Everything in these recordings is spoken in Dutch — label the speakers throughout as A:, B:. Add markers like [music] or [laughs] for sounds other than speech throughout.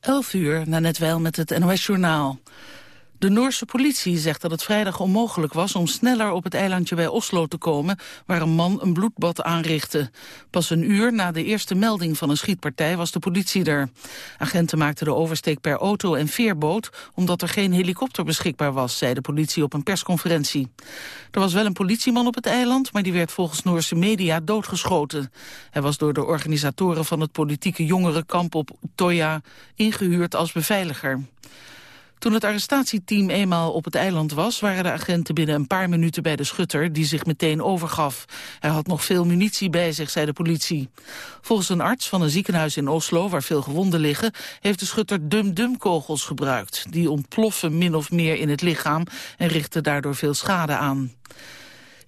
A: 11 uur, na net wel met het NOS-journaal. De Noorse politie zegt dat het vrijdag onmogelijk was om sneller op het eilandje bij Oslo te komen, waar een man een bloedbad aanrichtte. Pas een uur na de eerste melding van een schietpartij was de politie er. Agenten maakten de oversteek per auto en veerboot, omdat er geen helikopter beschikbaar was, zei de politie op een persconferentie. Er was wel een politieman op het eiland, maar die werd volgens Noorse media doodgeschoten. Hij was door de organisatoren van het politieke jongerenkamp op Toya ingehuurd als beveiliger. Toen het arrestatieteam eenmaal op het eiland was... waren de agenten binnen een paar minuten bij de schutter... die zich meteen overgaf. Hij had nog veel munitie bij zich, zei de politie. Volgens een arts van een ziekenhuis in Oslo... waar veel gewonden liggen... heeft de schutter dum-dum-kogels gebruikt. Die ontploffen min of meer in het lichaam... en richten daardoor veel schade aan.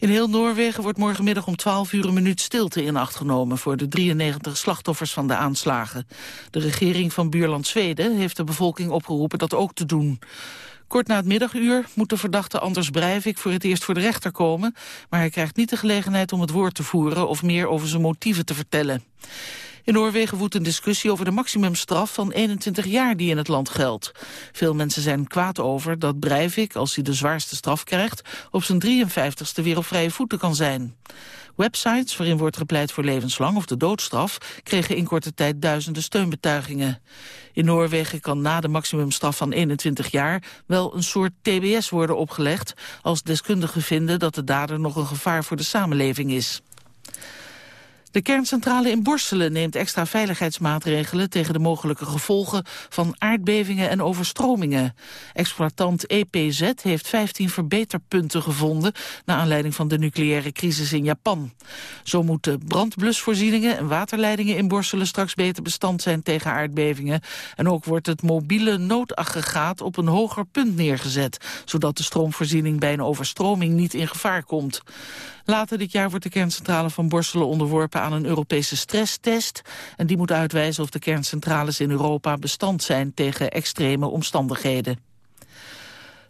A: In heel Noorwegen wordt morgenmiddag om 12 uur een minuut stilte in acht genomen voor de 93 slachtoffers van de aanslagen. De regering van buurland Zweden heeft de bevolking opgeroepen dat ook te doen. Kort na het middaguur moet de verdachte Anders Breivik voor het eerst voor de rechter komen, maar hij krijgt niet de gelegenheid om het woord te voeren of meer over zijn motieven te vertellen. In Noorwegen woedt een discussie over de maximumstraf van 21 jaar die in het land geldt. Veel mensen zijn kwaad over dat Breivik, als hij de zwaarste straf krijgt, op zijn 53ste weer op vrije voeten kan zijn. Websites waarin wordt gepleit voor levenslang of de doodstraf kregen in korte tijd duizenden steunbetuigingen. In Noorwegen kan na de maximumstraf van 21 jaar wel een soort TBS worden opgelegd als deskundigen vinden dat de dader nog een gevaar voor de samenleving is. De kerncentrale in Borselen neemt extra veiligheidsmaatregelen tegen de mogelijke gevolgen van aardbevingen en overstromingen. Exploitant EPZ heeft 15 verbeterpunten gevonden naar aanleiding van de nucleaire crisis in Japan. Zo moeten brandblusvoorzieningen en waterleidingen in Borselen straks beter bestand zijn tegen aardbevingen. En ook wordt het mobiele noodaggregaat op een hoger punt neergezet, zodat de stroomvoorziening bij een overstroming niet in gevaar komt. Later dit jaar wordt de kerncentrale van Borselen onderworpen aan een Europese stresstest. En die moet uitwijzen of de kerncentrales in Europa bestand zijn tegen extreme omstandigheden.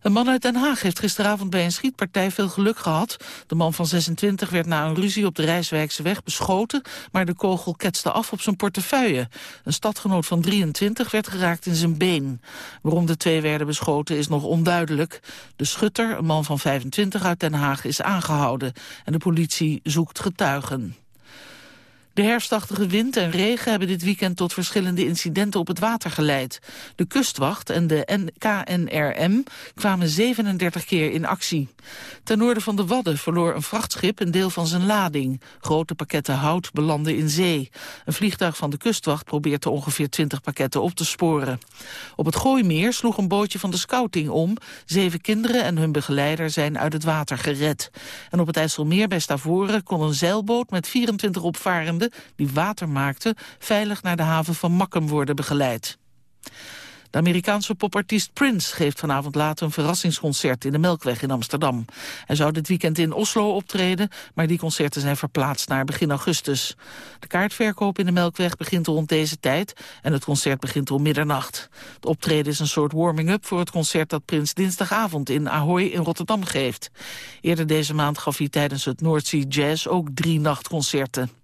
A: Een man uit Den Haag heeft gisteravond bij een schietpartij veel geluk gehad. De man van 26 werd na een ruzie op de Rijswijkse weg beschoten... maar de kogel ketste af op zijn portefeuille. Een stadgenoot van 23 werd geraakt in zijn been. Waarom de twee werden beschoten is nog onduidelijk. De schutter, een man van 25 uit Den Haag, is aangehouden. En de politie zoekt getuigen. De herfstachtige wind en regen hebben dit weekend tot verschillende incidenten op het water geleid. De kustwacht en de KNRM kwamen 37 keer in actie. Ten noorden van de Wadden verloor een vrachtschip een deel van zijn lading. Grote pakketten hout belanden in zee. Een vliegtuig van de kustwacht probeert er ongeveer 20 pakketten op te sporen. Op het Gooimeer sloeg een bootje van de scouting om. Zeven kinderen en hun begeleider zijn uit het water gered. En op het IJsselmeer bij Stavoren kon een zeilboot met 24 opvarenden die water maakten veilig naar de haven van Makkum worden begeleid. De Amerikaanse popartiest Prince geeft vanavond laat een verrassingsconcert in de Melkweg in Amsterdam. Hij zou dit weekend in Oslo optreden, maar die concerten zijn verplaatst naar begin augustus. De kaartverkoop in de Melkweg begint rond deze tijd en het concert begint om middernacht. Het optreden is een soort warming-up voor het concert dat Prins dinsdagavond in Ahoy in Rotterdam geeft. Eerder deze maand gaf hij tijdens het North Jazz ook drie nachtconcerten.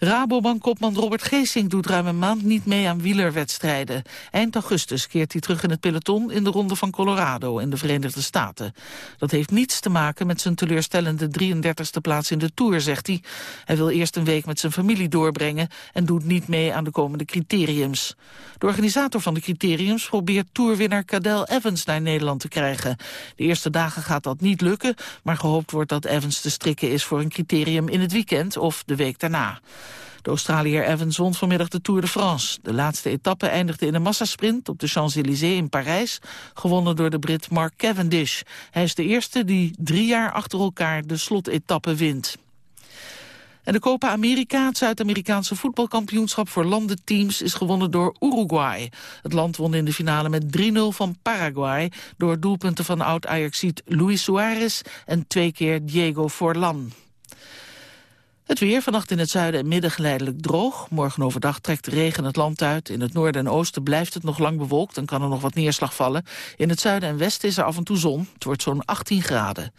A: Rabobank-kopman Robert Geesink doet ruim een maand niet mee aan wielerwedstrijden. Eind augustus keert hij terug in het peloton in de ronde van Colorado in de Verenigde Staten. Dat heeft niets te maken met zijn teleurstellende 33e plaats in de Tour, zegt hij. Hij wil eerst een week met zijn familie doorbrengen en doet niet mee aan de komende criteriums. De organisator van de criteriums probeert tourwinnaar Cadel Evans naar Nederland te krijgen. De eerste dagen gaat dat niet lukken, maar gehoopt wordt dat Evans te strikken is voor een criterium in het weekend of de week daarna. De Australiër Evans won vanmiddag de Tour de France. De laatste etappe eindigde in een massasprint op de Champs-Élysées in Parijs, gewonnen door de Brit Mark Cavendish. Hij is de eerste die drie jaar achter elkaar de slotetappe wint. En de Copa America, het Zuid-Amerikaanse voetbalkampioenschap voor landenteams, is gewonnen door Uruguay. Het land won in de finale met 3-0 van Paraguay door doelpunten van oud-Ajaxiet Luis Suarez en twee keer Diego Forlan. Het weer vannacht in het zuiden en midden geleidelijk droog. Morgen overdag trekt de regen het land uit. In het noorden en oosten blijft het nog lang bewolkt en kan er nog wat neerslag vallen. In het zuiden en westen is er af en toe zon. Het wordt zo'n 18 graden.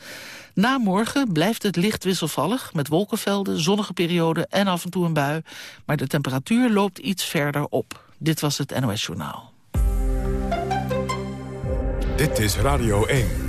A: Na morgen blijft het licht wisselvallig met wolkenvelden, zonnige perioden en af en toe een bui. Maar de temperatuur loopt iets verder op. Dit was het NOS Journaal.
B: Dit is Radio 1.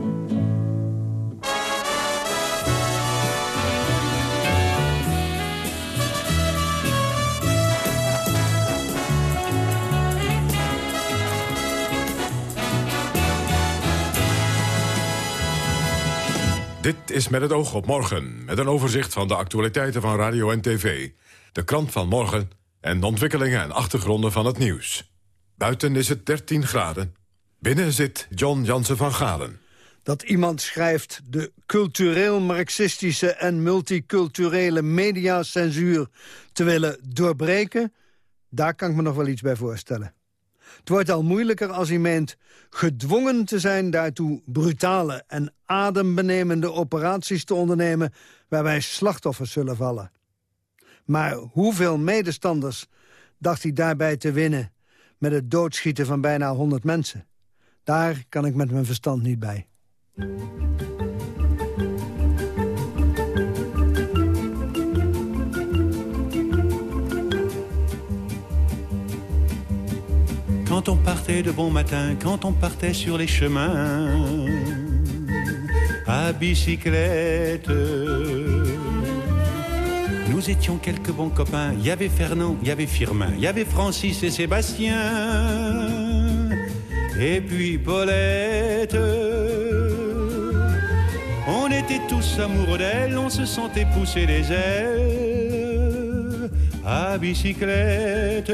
B: Dit is met het oog op morgen, met een overzicht van de actualiteiten van radio en tv. De krant van morgen en de ontwikkelingen en achtergronden van het nieuws. Buiten is het 13 graden. Binnen zit John Jansen van Galen.
C: Dat iemand schrijft de cultureel-marxistische en multiculturele mediacensuur te willen doorbreken... daar kan ik me nog wel iets bij voorstellen. Het wordt al moeilijker als hij meent gedwongen te zijn daartoe brutale en adembenemende operaties te ondernemen waarbij slachtoffers zullen vallen. Maar hoeveel medestanders dacht hij daarbij te winnen met het doodschieten van bijna 100 mensen? Daar kan ik met mijn verstand niet bij.
D: Quand on partait de bon matin, quand on partait sur les chemins à bicyclette. Nous étions quelques bons copains. Il y avait Fernand, il y avait Firmin, il y avait Francis et Sébastien. Et puis Paulette. On était tous amoureux d'elle, on se sentait pousser les ailes à bicyclette.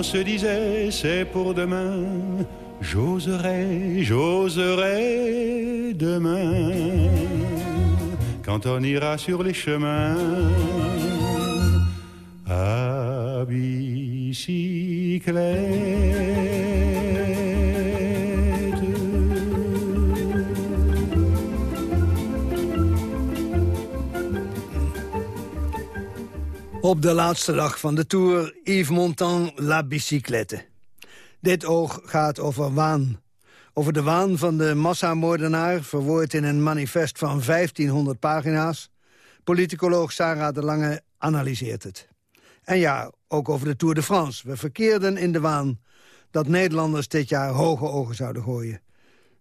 D: on se disait c'est pour demain, j'oserai, j'oserai demain, quand on ira sur les chemins à bicyclette.
C: Op de laatste dag van de Tour, Yves Montand, La Bicyclette. Dit oog gaat over waan. Over de waan van de massamoordenaar, verwoord in een manifest van 1500 pagina's. Politicoloog Sarah de Lange analyseert het. En ja, ook over de Tour de France. We verkeerden in de waan dat Nederlanders dit jaar hoge ogen zouden gooien.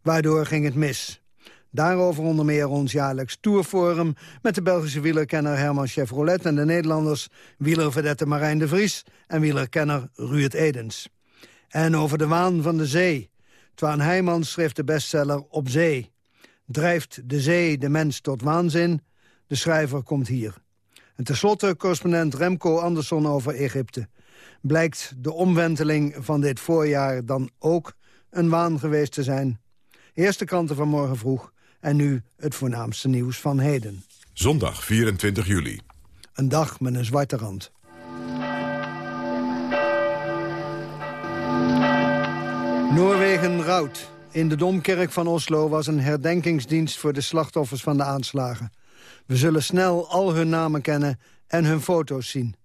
C: Waardoor ging het mis. Daarover onder meer ons jaarlijks tourforum... met de Belgische wielerkenner Herman Chevrolet... en de Nederlanders wielerverdette Marijn de Vries... en wielerkenner Ruud Edens. En over de waan van de zee. Twaan Heijmans schreef de bestseller Op Zee. Drijft de zee de mens tot waanzin? De schrijver komt hier. En tenslotte correspondent Remco Andersson over Egypte. Blijkt de omwenteling van dit voorjaar dan ook een waan geweest te zijn. Eerste kranten van morgen vroeg en nu het voornaamste nieuws van heden.
B: Zondag 24 juli.
C: Een dag met een zwarte rand. Noorwegen rouwt. In de Domkerk van Oslo was een herdenkingsdienst voor de slachtoffers van de aanslagen. We zullen snel al hun namen kennen en hun foto's zien.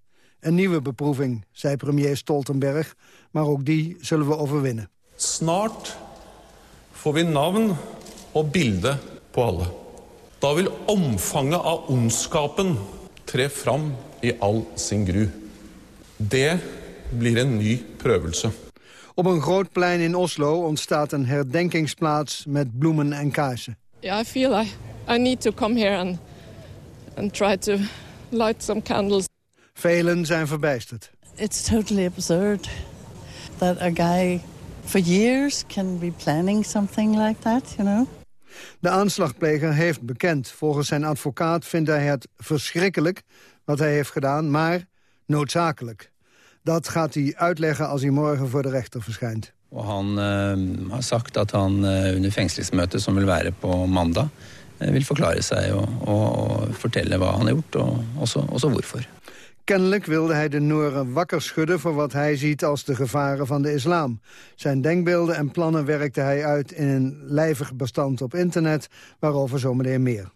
C: Een nieuwe beproeving, zei premier Stoltenberg, maar ook die zullen we overwinnen.
E: Snart får vi navn og bilde på alle. Da vil omfanget av ondskapen tre fram i all sin gru. Det blir en ny prøvelse.
C: Op een groot plein in Oslo ontstaat een herdenkingsplaats met bloemen en kaarsen.
F: Yeah, I feel I, I need to come here and, and try to light some candles.
C: Velen zijn verbijsterd.
G: It's totally absurd that a guy for years can be planning something like that, you know?
C: De aanslagpleger heeft bekend. Volgens zijn advocaat vindt hij het verschrikkelijk wat hij heeft gedaan, maar noodzakelijk. Dat gaat hij uitleggen als hij morgen voor de rechter verschijnt.
H: Og han eh, har dat han eh, under som vil være på mandag, eh, vil forklare seg og, og, og hva han har gjort.
C: Kennelijk wilde hij de Noren wakker schudden voor wat hij ziet als de gevaren van de islam. Zijn denkbeelden en plannen werkte hij uit in een lijvig bestand op internet, waarover zometeen meer.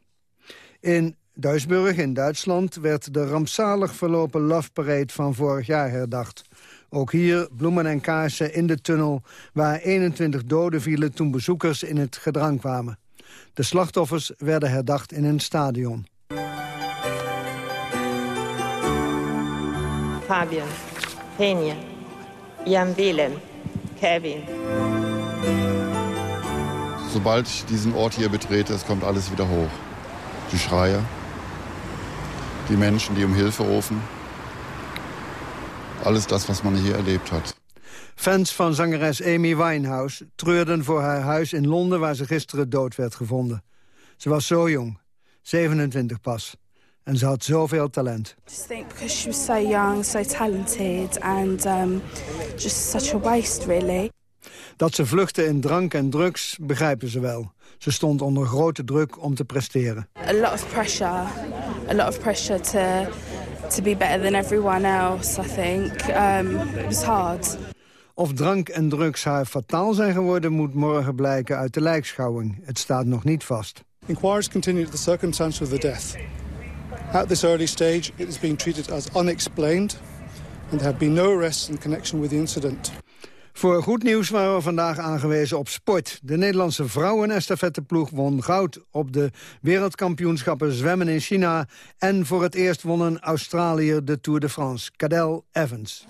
C: In Duisburg in Duitsland werd de rampzalig verlopen Love van vorig jaar herdacht. Ook hier bloemen en kaarsen in de tunnel waar 21 doden vielen toen bezoekers in het gedrang kwamen. De slachtoffers werden herdacht in een stadion.
I: Fabian, Henja, Jan Willem, Kevin.
J: Sobald ich diesen Ort hier betrete, es kommt alles wieder hoch. Die Schreie, die Menschen, die um Hilfe rufen. Alles das, was man hier erlebt hat.
C: Fans van zangeres Amy Winehouse treurden voor haar huis in Londen... waar ze gisteren dood werd gevonden. Ze was zo jong, 27 pas. En ze had zoveel talent.
K: Just think because she was so young, so talented and um, just such a waste really.
C: Dat ze vluchtte in drank en drugs begrijpen ze wel. Ze stond onder grote druk om te presteren.
K: A lot of pressure, a lot of pressure to to be better than everyone else. I think um, it was hard.
C: Of drank en drugs haar fataal zijn geworden... moet morgen blijken uit de lijkschouwing. Het staat nog niet vast.
L: Inquiries continue to the circumstances of the death. At this early stage, it is being treated as unexplained... and there have been no arrests in connection with the incident.
C: Voor goed nieuws waren we vandaag aangewezen op sport. De Nederlandse vrouwen-estafetteploeg won goud op de wereldkampioenschappen zwemmen in China. En voor het eerst wonnen Australië de Tour de France. Cadel Evans.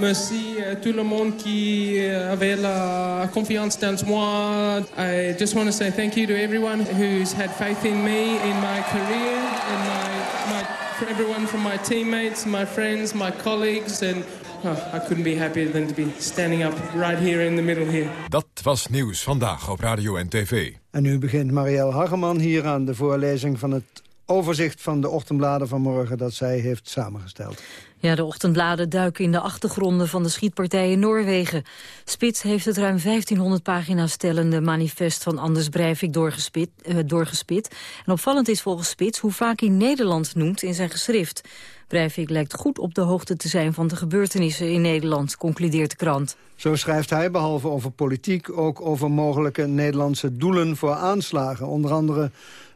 M: Merci à tout le monde qui avait la confiance dans moi. I just want to say thank you to everyone who's had faith in me, in my career, in my, my for everyone from my teammates, my friends, my colleagues, and oh, I couldn't be happier than to be standing up right here in the middle here.
B: Dat was Nieuws Vandaag op Radio en TV.
C: En nu begint Marielle Hageman hier aan de voorlezing van het overzicht van de ochtendbladen van morgen dat zij heeft samengesteld.
N: Ja, de ochtendbladen duiken in de achtergronden van de schietpartij in Noorwegen. Spits heeft het ruim 1500 pagina's stellende manifest van Anders Breivik doorgespit, uh, doorgespit. En opvallend is volgens Spits hoe vaak hij Nederland noemt in zijn geschrift. Breivik lijkt goed op de hoogte te zijn van de gebeurtenissen in Nederland, concludeert de krant.
C: Zo schrijft hij, behalve over politiek, ook over mogelijke Nederlandse doelen voor aanslagen. Onder andere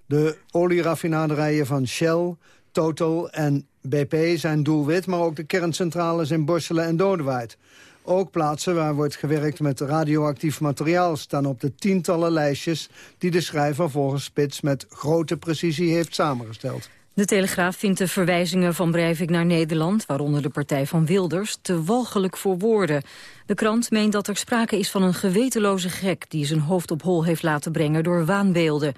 C: de olieraffinaderijen van Shell, Total en BP zijn doelwit, maar ook de kerncentrales in Borselen en Dodewaard. Ook plaatsen waar wordt gewerkt met radioactief materiaal... staan op de tientallen lijstjes die de schrijver volgens Spits... met grote precisie heeft samengesteld.
N: De Telegraaf vindt de verwijzingen van Breivik naar Nederland... waaronder de partij van Wilders, te walgelijk voor woorden. De krant meent dat er sprake is van een gewetenloze gek... die zijn hoofd op hol heeft laten brengen door waanbeelden.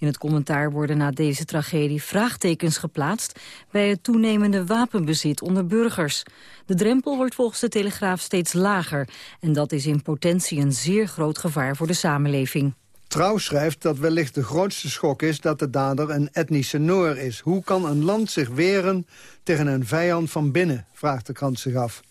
N: In het commentaar worden na deze tragedie vraagtekens geplaatst... bij het toenemende wapenbezit onder burgers. De drempel wordt volgens de Telegraaf steeds lager... en dat is in potentie een zeer groot gevaar voor de samenleving.
C: Trouw schrijft dat wellicht de grootste schok is dat de dader een etnische Noor is. Hoe kan een land zich weren tegen een vijand van binnen, vraagt de krant zich af.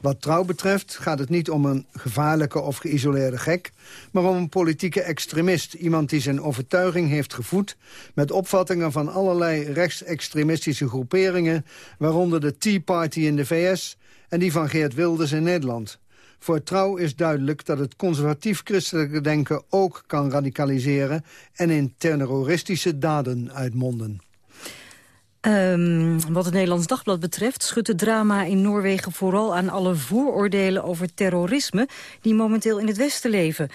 C: Wat trouw betreft gaat het niet om een gevaarlijke of geïsoleerde gek... maar om een politieke extremist. Iemand die zijn overtuiging heeft gevoed... met opvattingen van allerlei rechtsextremistische groeperingen... waaronder de Tea Party in de VS en die van Geert Wilders in Nederland. Voor Trouw is duidelijk dat het conservatief-christelijke denken ook kan radicaliseren... en in terroristische daden uitmonden.
N: Um, wat het Nederlands Dagblad betreft schudt het drama in Noorwegen vooral aan alle vooroordelen over terrorisme die momenteel in het Westen leven.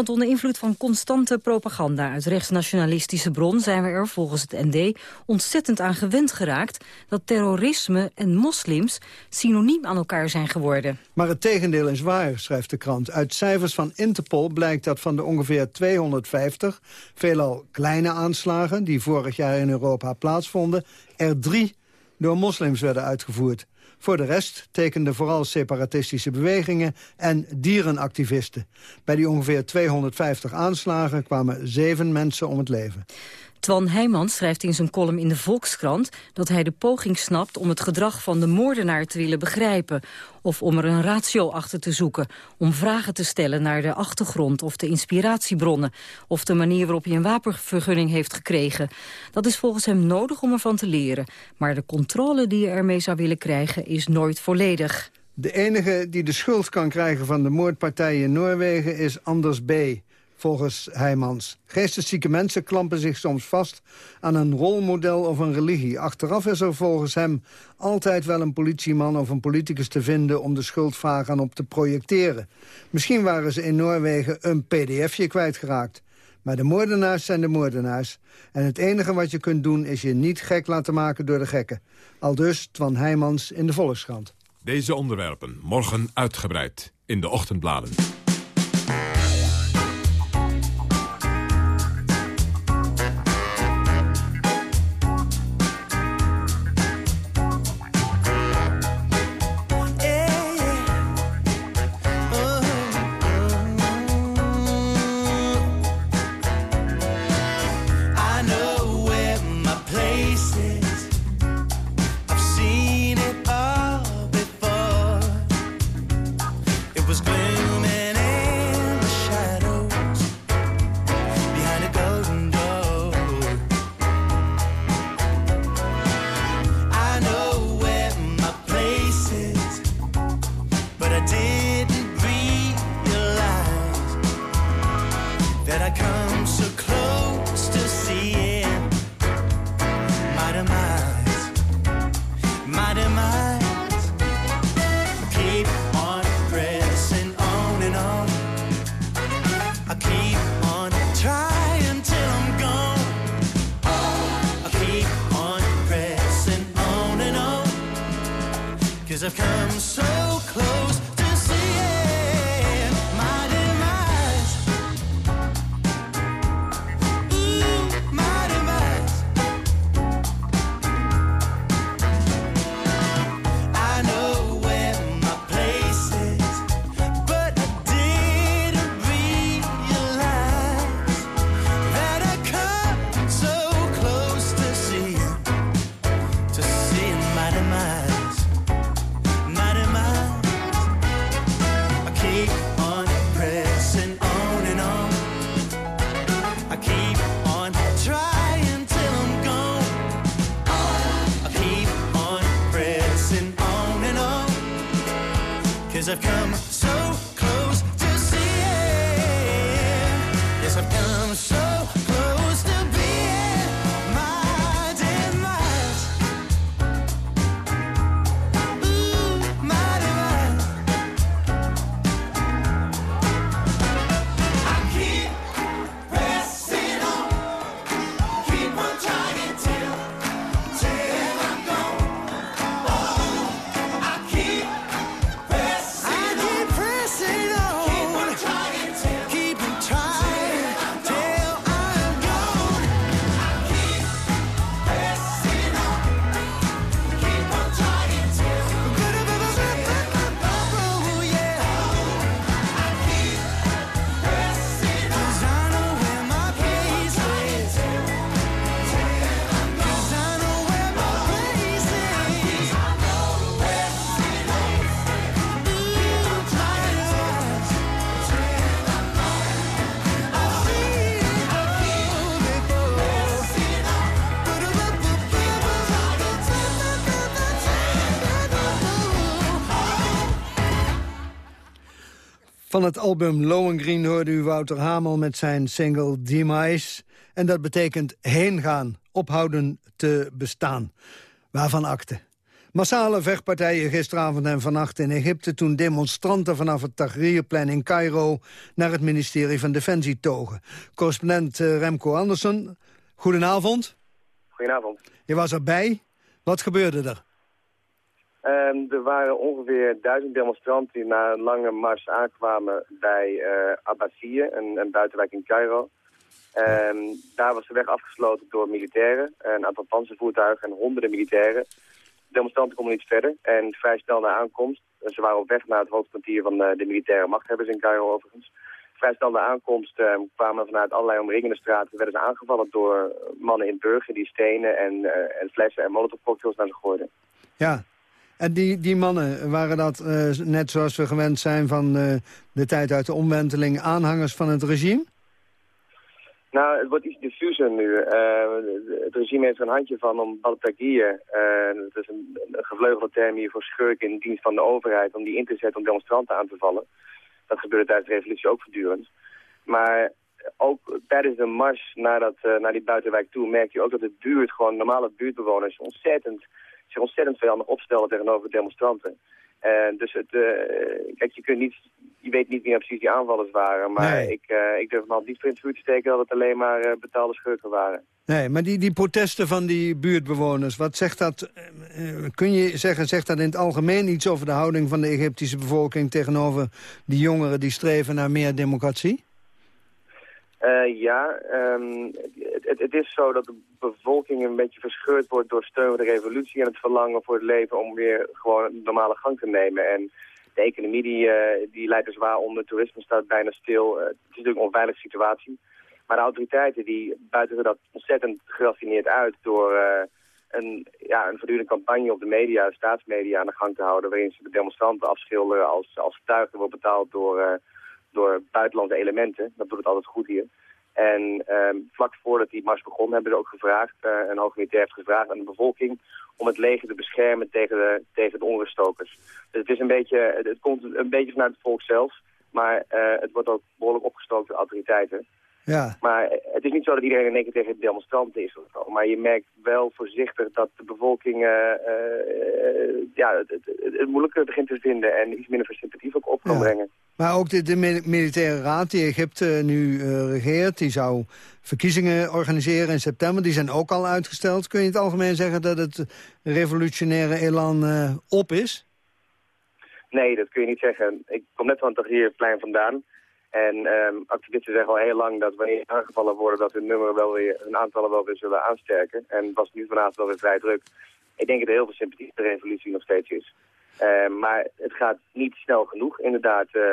N: Want onder invloed van constante propaganda uit rechtsnationalistische bron... zijn we er volgens het ND ontzettend aan gewend geraakt... dat terrorisme en moslims synoniem aan elkaar zijn geworden.
C: Maar het tegendeel is waar, schrijft de krant. Uit cijfers van Interpol blijkt dat van de ongeveer 250... veelal kleine aanslagen die vorig jaar in Europa plaatsvonden... er drie door moslims werden uitgevoerd. Voor de rest tekenden vooral separatistische bewegingen en dierenactivisten. Bij die ongeveer 250 aanslagen kwamen zeven mensen om het leven.
N: Twan Heijman schrijft in zijn column in de Volkskrant... dat hij de poging snapt om het gedrag van de moordenaar te willen begrijpen... of om er een ratio achter te zoeken, om vragen te stellen... naar de achtergrond of de inspiratiebronnen... of de manier waarop hij een wapenvergunning heeft gekregen. Dat is volgens hem nodig om ervan te leren. Maar de controle die je ermee zou willen krijgen is nooit volledig.
C: De enige die de schuld kan krijgen van de moordpartij in Noorwegen is Anders B., volgens Heijmans. Geesteszieke mensen klampen zich soms vast aan een rolmodel of een religie. Achteraf is er volgens hem altijd wel een politieman of een politicus te vinden... om de schuldvraag aan op te projecteren. Misschien waren ze in Noorwegen een pdfje kwijtgeraakt. Maar de moordenaars zijn de moordenaars. En het enige wat je kunt doen is je niet gek laten maken door de gekken. Al dus Twan Heijmans in de Volkskrant.
B: Deze onderwerpen morgen uitgebreid in de ochtendbladen.
C: Van het album Lohengrin hoorde u Wouter Hamel met zijn single Demise. En dat betekent heen gaan, ophouden te bestaan. Waarvan akte. Massale vechtpartijen gisteravond en vannacht in Egypte... toen demonstranten vanaf het Tahrirplein in Cairo... naar het ministerie van Defensie togen. Correspondent eh, Remco Andersen, goedenavond.
O: Goedenavond.
C: Je was erbij. Wat gebeurde er?
O: Ehm, er waren ongeveer duizend demonstranten die na een lange mars aankwamen bij uh, een, buitenwijk in Cairo. Ehm, daar was de weg afgesloten door militairen, een aantal panzervoertuigen en honderden militairen. De demonstranten konden niet verder en vrij snel na aankomst, ze waren op weg naar het hoofdkwartier van de, de militaire machthebbers in Cairo overigens. Vrij snel na aankomst uh, kwamen vanuit allerlei omringende straten, werden ze aangevallen door mannen in burger die stenen en, en flessen en molotovcocktails naar ze gooiden.
C: Ja, en die, die mannen, waren dat, uh, net zoals we gewend zijn van uh, de tijd uit de omwenteling, aanhangers van het regime?
O: Nou, het wordt iets diffuser nu. Uh, het regime heeft er een handje van om Baltagier, dat is een, een gevleugelde term hier voor schurken in dienst van de overheid, om die in te zetten om demonstranten aan te vallen. Dat gebeurde tijdens de revolutie ook voortdurend. Maar ook tijdens de mars naar, dat, naar die buitenwijk toe merk je ook dat de buurt, gewoon normale buurtbewoners, ontzettend zich ontzettend vijandig opstellen tegenover de demonstranten. En dus het, uh, kijk, je, kunt niet, je weet niet meer precies die aanvallers waren. Maar
C: Nee.
O: ik, uh, ik durf me al niet voor in het vuur te steken dat het alleen maar uh, betaalde schurken waren.
C: Nee, maar die, die protesten van die buurtbewoners, wat zegt dat? eh, kun je zeggen, zegt dat in het algemeen iets over de houding van de Egyptische bevolking tegenover die jongeren die streven naar meer democratie?
O: Uh, ja, um, het, is zo dat de bevolking een beetje verscheurd wordt door steun voor de revolutie en het verlangen voor het leven om weer gewoon een normale gang te nemen. En de economie die, uh, die leidt er zwaar onder, toerisme staat bijna stil. Uh, het is natuurlijk een onveilige situatie. Maar de autoriteiten die buiten dat ontzettend geraffineerd uit door een, ja, een voortdurende campagne op de media, de staatsmedia aan de gang te houden, waarin ze de demonstranten afschilderen als, als getuigen worden betaald door door buitenlandse elementen. Dat doet het altijd goed hier. En um, vlak voordat die mars begon hebben ze ook gevraagd, uh, een hoogmilitair heeft gevraagd aan de bevolking om het leger te beschermen tegen de, tegen de onruststokers. Dus het, is een beetje, het, komt een beetje vanuit het volk zelf, maar uh, het wordt ook behoorlijk opgestookt door autoriteiten.
C: Ja.
O: Maar het is niet zo dat iedereen in één keer tegen de demonstranten is. Of zo. Maar je merkt wel voorzichtig dat de bevolking uh, uh, ja, het, het, het, moeilijker begint te vinden en iets minder sympathiek ook op kan
C: Ja.
O: brengen.
C: Maar ook de, de mi- militaire raad die Egypte nu eh, regeert... die zou verkiezingen organiseren in september. Die zijn ook al uitgesteld. Kun je in het algemeen zeggen dat het revolutionaire elan eh, op is?
O: Nee, dat kun je niet zeggen. Ik kom net van het Tahrirplein vandaan. En um, activisten zeggen al heel lang dat wanneer aangevallen worden... dat hun, nummer wel weer, hun aantallen wel weer zullen aansterken. En was nu vanavond wel weer vrij druk. Ik denk dat er heel veel sympathie voor de revolutie nog steeds is. Uh, maar het gaat niet snel genoeg, inderdaad, uh, uh,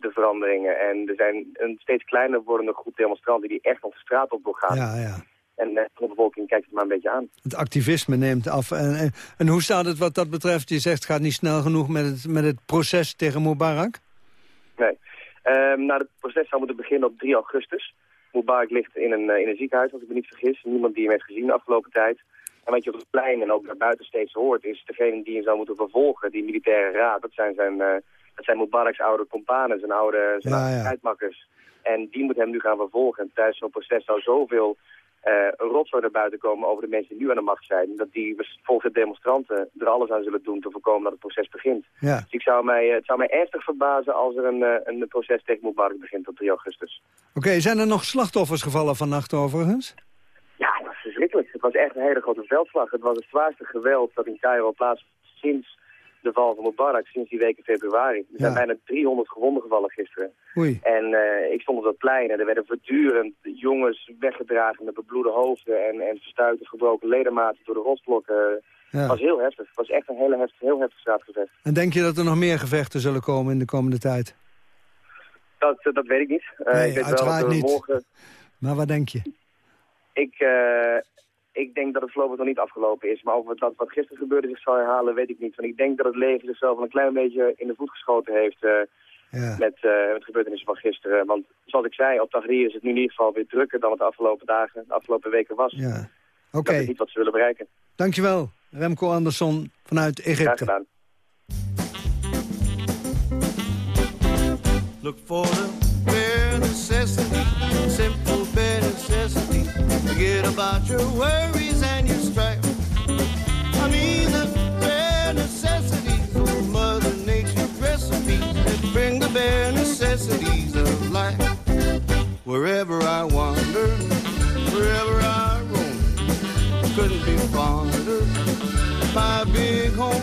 O: de veranderingen. En er zijn een steeds kleiner wordende groep demonstranten die echt op de straat op wil gaan.
C: Ja, ja.
O: En de bevolking kijkt het maar een beetje aan.
C: Het activisme neemt af. En, en, en, hoe staat het wat dat betreft? Je zegt het gaat niet snel genoeg met het, met het proces tegen Mubarak?
O: Nee. Um, nou, het proces zou moeten beginnen op 3 augustus. Mubarak ligt in een, in een ziekenhuis, als ik me niet vergis. Niemand die hem heeft gezien de afgelopen tijd. En wat je op het plein en ook daarbuiten steeds hoort, is degene die hem zou moeten vervolgen, die militaire raad. Dat zijn zijn, uh, dat zijn Mubarak's oude companen, zijn oude, zijn
C: Ja,
O: oude
C: ja.
O: strijdmakkers. En die moet hem nu gaan vervolgen. En tijdens zo'n proces zou zoveel uh, rotzooi naar buiten komen over de mensen die nu aan de macht zijn. Dat die volgens de demonstranten er alles aan zullen doen te voorkomen dat het proces begint.
C: Ja.
O: Dus ik zou mij, het zou mij ernstig verbazen als er een, een proces tegen Mubarak begint op 3 augustus.
C: Oké, zijn er nog slachtoffers gevallen vannacht overigens?
O: Ja, dat was verschrikkelijk. Het was echt een hele grote veldslag. Het was het zwaarste geweld dat in Cairo plaatsvond sinds de val van Mubarak, sinds die week in februari. Er zijn bijna 300 gewonden gevallen gisteren.
C: Oei.
O: En uh, ik stond op dat plein en er werden voortdurend jongens weggedragen met bebloede hoofden en, en verstuikte gebroken ledematen door de rotsblokken.
C: Ja.
O: Het was heel heftig. Het was echt een hele heftig, heel heftig straatgevecht.
C: En denk je dat er nog meer gevechten zullen komen in de komende tijd?
O: Dat, dat weet ik niet. Uh,
C: Nee,
O: ik weet wel
C: uiteraard
O: dat
C: niet.
O: morgen...
C: Maar wat denk je?
O: Ik, uh, ik denk dat het voorlopig nog niet afgelopen is. Maar over dat wat gisteren gebeurde zich zal herhalen, weet ik niet. Want ik denk dat het leger zichzelf wel een klein beetje in de voet geschoten heeft uh,
C: Ja.
O: met, uh, met gebeurtenissen van gisteren. Want zoals ik zei, op Tahrir is het nu in ieder geval weer drukker dan het de afgelopen dagen, de afgelopen weken was.
C: Ja. Oké,
O: Dat is niet wat ze willen bereiken.
C: dankjewel. Remco Andersson vanuit
O: Graag
C: Egypte.
O: gedaan.
P: Look for the bare necessities. Forget about your worries and your strife. I mean the bare necessities of Mother Nature's recipes that bring the bare necessities of life. Wherever I wander, wherever I roam, couldn't be fonder. My big home,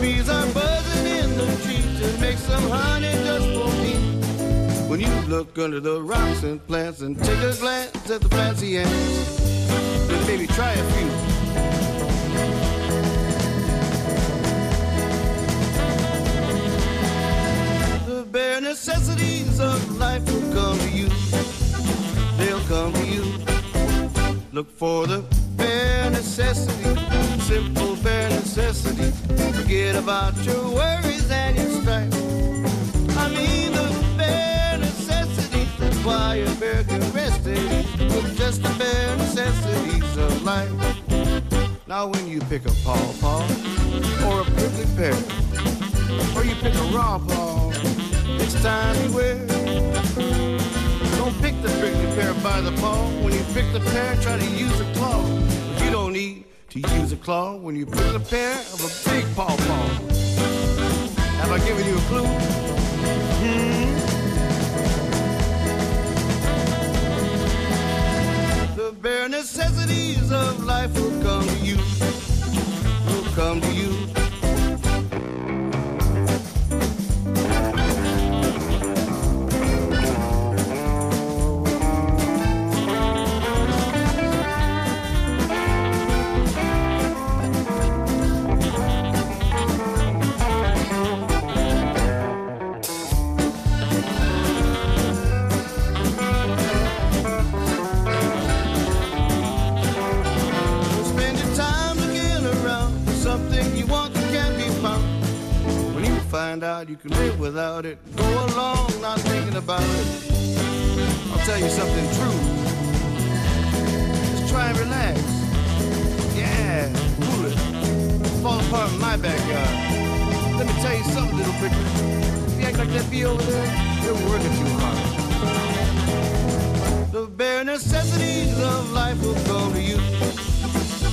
P: bees are buzzing in the trees to make some honey just for me. When you look under the rocks and plants and take a glance at the fancy ants, then maybe try a few. The bare necessities of life will come to you. They'll come to you. Look for the bare necessities, simple bare necessities. Forget about your worries why a bear can rest at with just the bare necessities of life. Now when you pick a pawpaw or a prickly pear, or you pick a raw paw, it's time wear. Don't pick the prickly pear by the paw. When you pick the pear, try to use a claw. But you don't need to use a claw when you pick the pear of a big pawpaw. Have I given you a clue? Hmm? Bare necessities of life will come to you. Will come to you. Find out you can live without it, go along not thinking about it. I'll tell you something true. Just try and relax. Yeah, cool it. Fall apart in my backyard. Let me tell you something, little bit. If you act like that bee over there, you're working too hard. The bare necessities of life will come to you.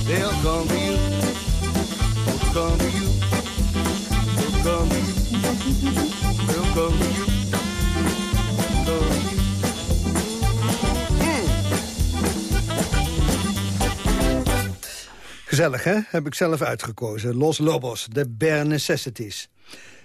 P: They'll come to you. They'll come to you. You.
C: Gezellig, hè? Heb ik zelf uitgekozen. Los Lobos, de bare necessities.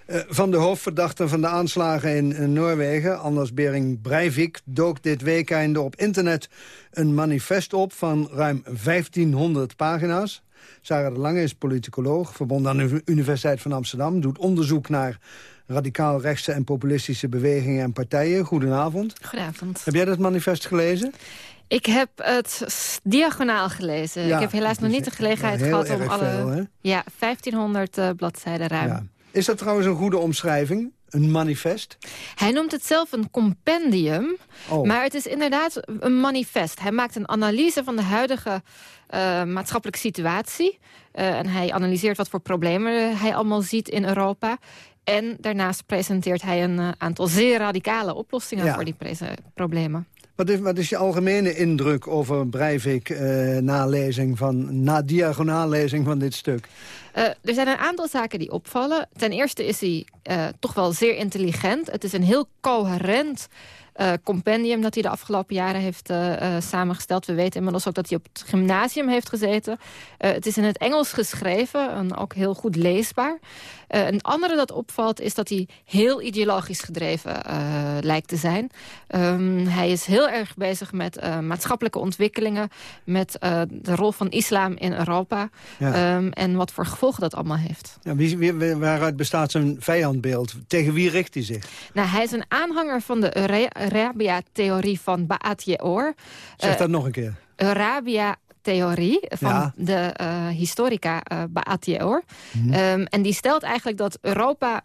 C: Eh, van de hoofdverdachten van de aanslagen in, in Noorwegen... Anders Bering Breivik dook dit weekend op internet een manifest op... van ruim 1500 pagina's. Sarah de Lange is politicoloog, verbonden aan de Universiteit van Amsterdam... doet onderzoek naar radicaal rechtse en populistische bewegingen en partijen. Goedenavond.
Q: Goedenavond.
C: Heb jij dat manifest gelezen?
Q: Ik heb het diagonaal gelezen.
C: Ja,
Q: ik heb helaas nog niet de gelegenheid gehad om alle...
C: veel, hè?
Q: ja, 1500 eh, bladzijden ruim.
C: Ja. Is dat trouwens een goede omschrijving? Een manifest?
Q: Hij noemt het zelf een compendium,
C: Oh.
Q: maar het is inderdaad een manifest. Hij maakt een analyse van de huidige eh, maatschappelijke situatie. Eh, en hij analyseert wat voor problemen hij allemaal ziet in Europa. En daarnaast presenteert hij een eh, aantal zeer radicale oplossingen
C: Ja.
Q: voor die problemen.
C: Wat is, wat is je algemene indruk over Breivik eh, nalezing van, na diagonaallezing van dit stuk?
Q: Er zijn een aantal zaken die opvallen. Ten eerste is hij toch wel zeer intelligent. Het is een heel coherent eh, compendium dat hij de afgelopen jaren heeft eh, eh, samengesteld. We weten inmiddels ook dat hij op het gymnasium heeft gezeten. Het is in het Engels geschreven en ook heel goed leesbaar. Een andere dat opvalt is dat hij heel ideologisch gedreven lijkt te zijn. Ehm, hij is heel erg bezig met maatschappelijke ontwikkelingen... met de rol van islam in Europa...
C: Ja.
Q: Ehm, en wat voor gevolgen dat allemaal heeft.
C: Ja, wie- waaruit bestaat zijn vijandbeeld? Tegen wie richt hij zich?
Q: Nou, hij is een aanhanger van de Arabia-theorie van Baat Ye'or.
C: Zeg
Q: Eh,
C: dat nog een keer.
Q: theorie van
C: Ja.
Q: de eh, historica uh, en die stelt eigenlijk dat Europa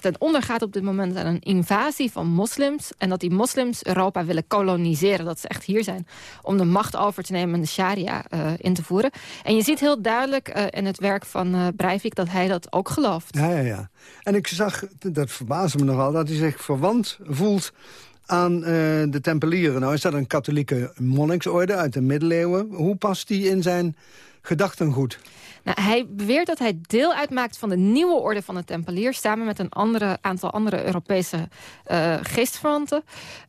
Q: ten onder gaat op dit moment aan een invasie van moslims. En dat die moslims Europa willen koloniseren. Dat ze echt hier zijn om de macht over te nemen en de sharia in te voeren. En je ziet heel duidelijk in het werk van Breivik dat hij dat ook gelooft.
C: Ja, ja, ja. En ik zag, dat verbaasde me nogal, dat hij zich verwant voelt aan eh, de Tempelieren. Nou is dat een katholieke monniksorde uit de middeleeuwen. Hoe past die in zijn gedachtengoed?
Q: Nou, hij beweert dat hij deel uitmaakt van de nieuwe orde van de Tempeliers... samen met een andere, aantal andere Europese uh, geestverwanten.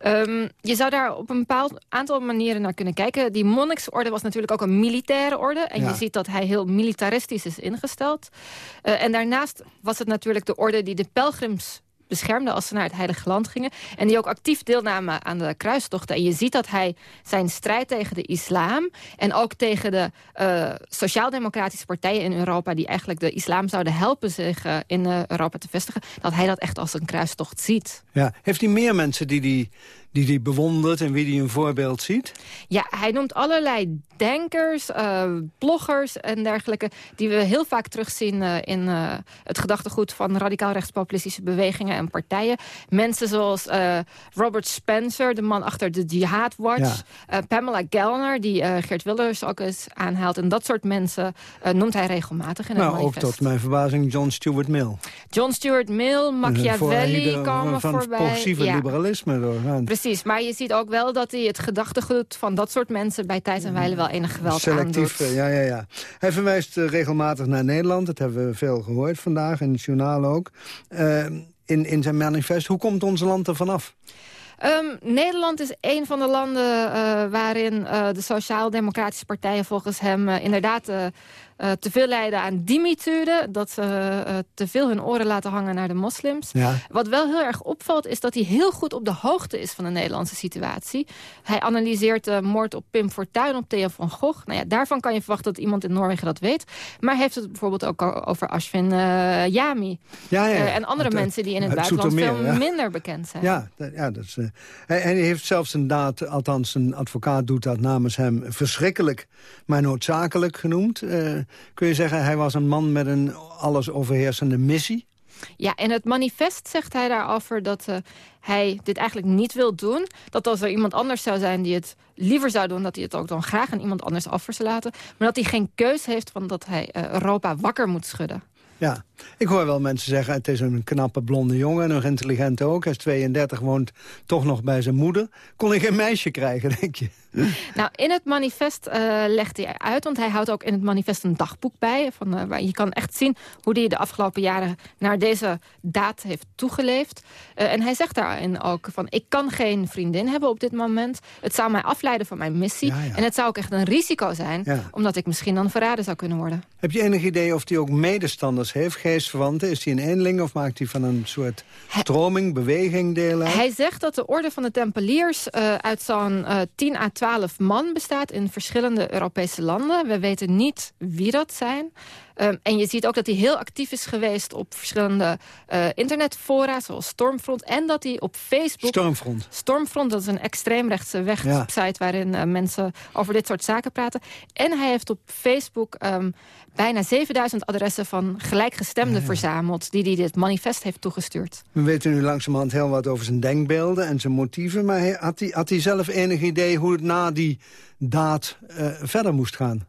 Q: Um, je zou daar op een bepaald aantal manieren naar kunnen kijken. Die monniksorde was natuurlijk ook een militaire orde. En ja. je ziet dat hij heel militaristisch is ingesteld. Uh, en daarnaast was het natuurlijk de orde die de pelgrims beschermde als ze naar het Heilige Land gingen. En die ook actief deelnamen aan de kruistochten. En je ziet dat hij zijn strijd tegen de islam... en ook tegen de uh, sociaal-democratische partijen in Europa... die eigenlijk de islam zouden helpen zich uh, in uh, Europa te vestigen... dat hij dat echt als een kruistocht ziet.
C: Ja. Heeft hij meer mensen die die, die, die bewondert... en wie die een voorbeeld ziet?
Q: Ja, hij noemt allerlei denkers, uh, bloggers en dergelijke... die we heel vaak terugzien uh, in uh, het gedachtegoed van radicaal rechtspopulistische bewegingen en partijen. Mensen zoals Robert Spencer, de man achter de Jihad Watch. Ja. Pamela Gellner, die Geert Wilders ook eens aanhaalt. En dat soort mensen noemt hij regelmatig in
C: nou,
Q: het manifest.
C: Ook tot mijn verbazing John Stuart Mill.
Q: John Stuart Mill, Machiavelli komen
C: van
Q: voorbij.
C: Van progressieve ja. liberalisme.
Q: Precies, maar je ziet ook wel dat hij het gedachtegoed van dat soort mensen... bij tijd en wijle wel enig geweld
C: Selectief,
Q: aandoet.
C: ja, ja, ja. Hij verwijst uh, regelmatig naar Nederland. Dat hebben we veel gehoord vandaag, in het journaal ook. Uh, in, in zijn manifest. Hoe komt ons land er vanaf?
Q: Um, Nederland is een van de landen uh, waarin uh, de sociaal-democratische partijen volgens hem uh, inderdaad te veel leiden aan dimitude. Dat ze te veel hun oren laten hangen naar de moslims.
C: Ja.
Q: Wat wel heel erg opvalt is dat hij heel goed op de hoogte is van de Nederlandse situatie. Hij analyseert de moord op Pim Fortuyn op Theo van Gogh. Nou ja, daarvan kan je verwachten dat iemand in Noorwegen dat weet. Maar hij heeft het bijvoorbeeld ook over Ashwin Yami.
C: Ja, ja,
Q: en andere mensen die in het, het buitenland veel minder bekend zijn.
C: Ja, dat, ja dat is... Hij, hij, heeft zelfs een daad, althans een advocaat doet dat namens hem... verschrikkelijk, maar noodzakelijk genoemd. Kun je zeggen, hij was een man met een alles overheersende missie?
Q: Ja, in het manifest zegt hij daarover dat uh, hij dit eigenlijk niet wil doen. Dat als er iemand anders zou zijn die het liever zou doen... dat hij het ook dan graag aan iemand anders over zou laten. Maar dat hij geen keus heeft van dat hij uh, Europa wakker moet schudden.
C: Ja, ik hoor wel mensen zeggen... het is een knappe blonde jongen, nog intelligent ook. Hij is 32, woont toch nog bij zijn moeder. Kon ik geen meisje krijgen, denk je? [laughs]
Q: Nou, in het manifest uh, legt hij uit, want hij houdt ook in het manifest een dagboek bij. Van, uh, waar je kan echt zien hoe hij de afgelopen jaren naar deze daad heeft toegeleefd. Uh, en hij zegt daarin ook van, ik kan geen vriendin hebben op dit moment. Het zou mij afleiden van mijn missie.
C: Ja, ja.
Q: En het zou ook echt een risico zijn,
C: Ja.
Q: omdat ik misschien dan verraden zou kunnen worden.
C: Heb je enig idee of hij ook medestanders heeft, geestverwanten? Is hij een eenling of maakt hij van een soort stroming, beweging deel uit?
Q: Hij zegt dat de orde van de Tempeliers uh, uit zo'n uh, 10 à 12 man bestaat in verschillende Europese landen. We weten niet wie dat zijn. Um, en je ziet ook dat hij heel actief is geweest op verschillende uh, internetfora, zoals Stormfront. En dat hij op Facebook...
C: Stormfront.
Q: Stormfront, dat is een extreemrechtse website ja. waarin uh, mensen over dit soort zaken praten. En hij heeft op Facebook um, bijna 7000 adressen van gelijkgestemden ja. verzameld... die hij dit manifest heeft toegestuurd.
C: We weten nu langzamerhand heel wat over zijn denkbeelden en zijn motieven. Maar hij, had, hij, had hij zelf enig idee hoe het na die daad uh, verder moest gaan?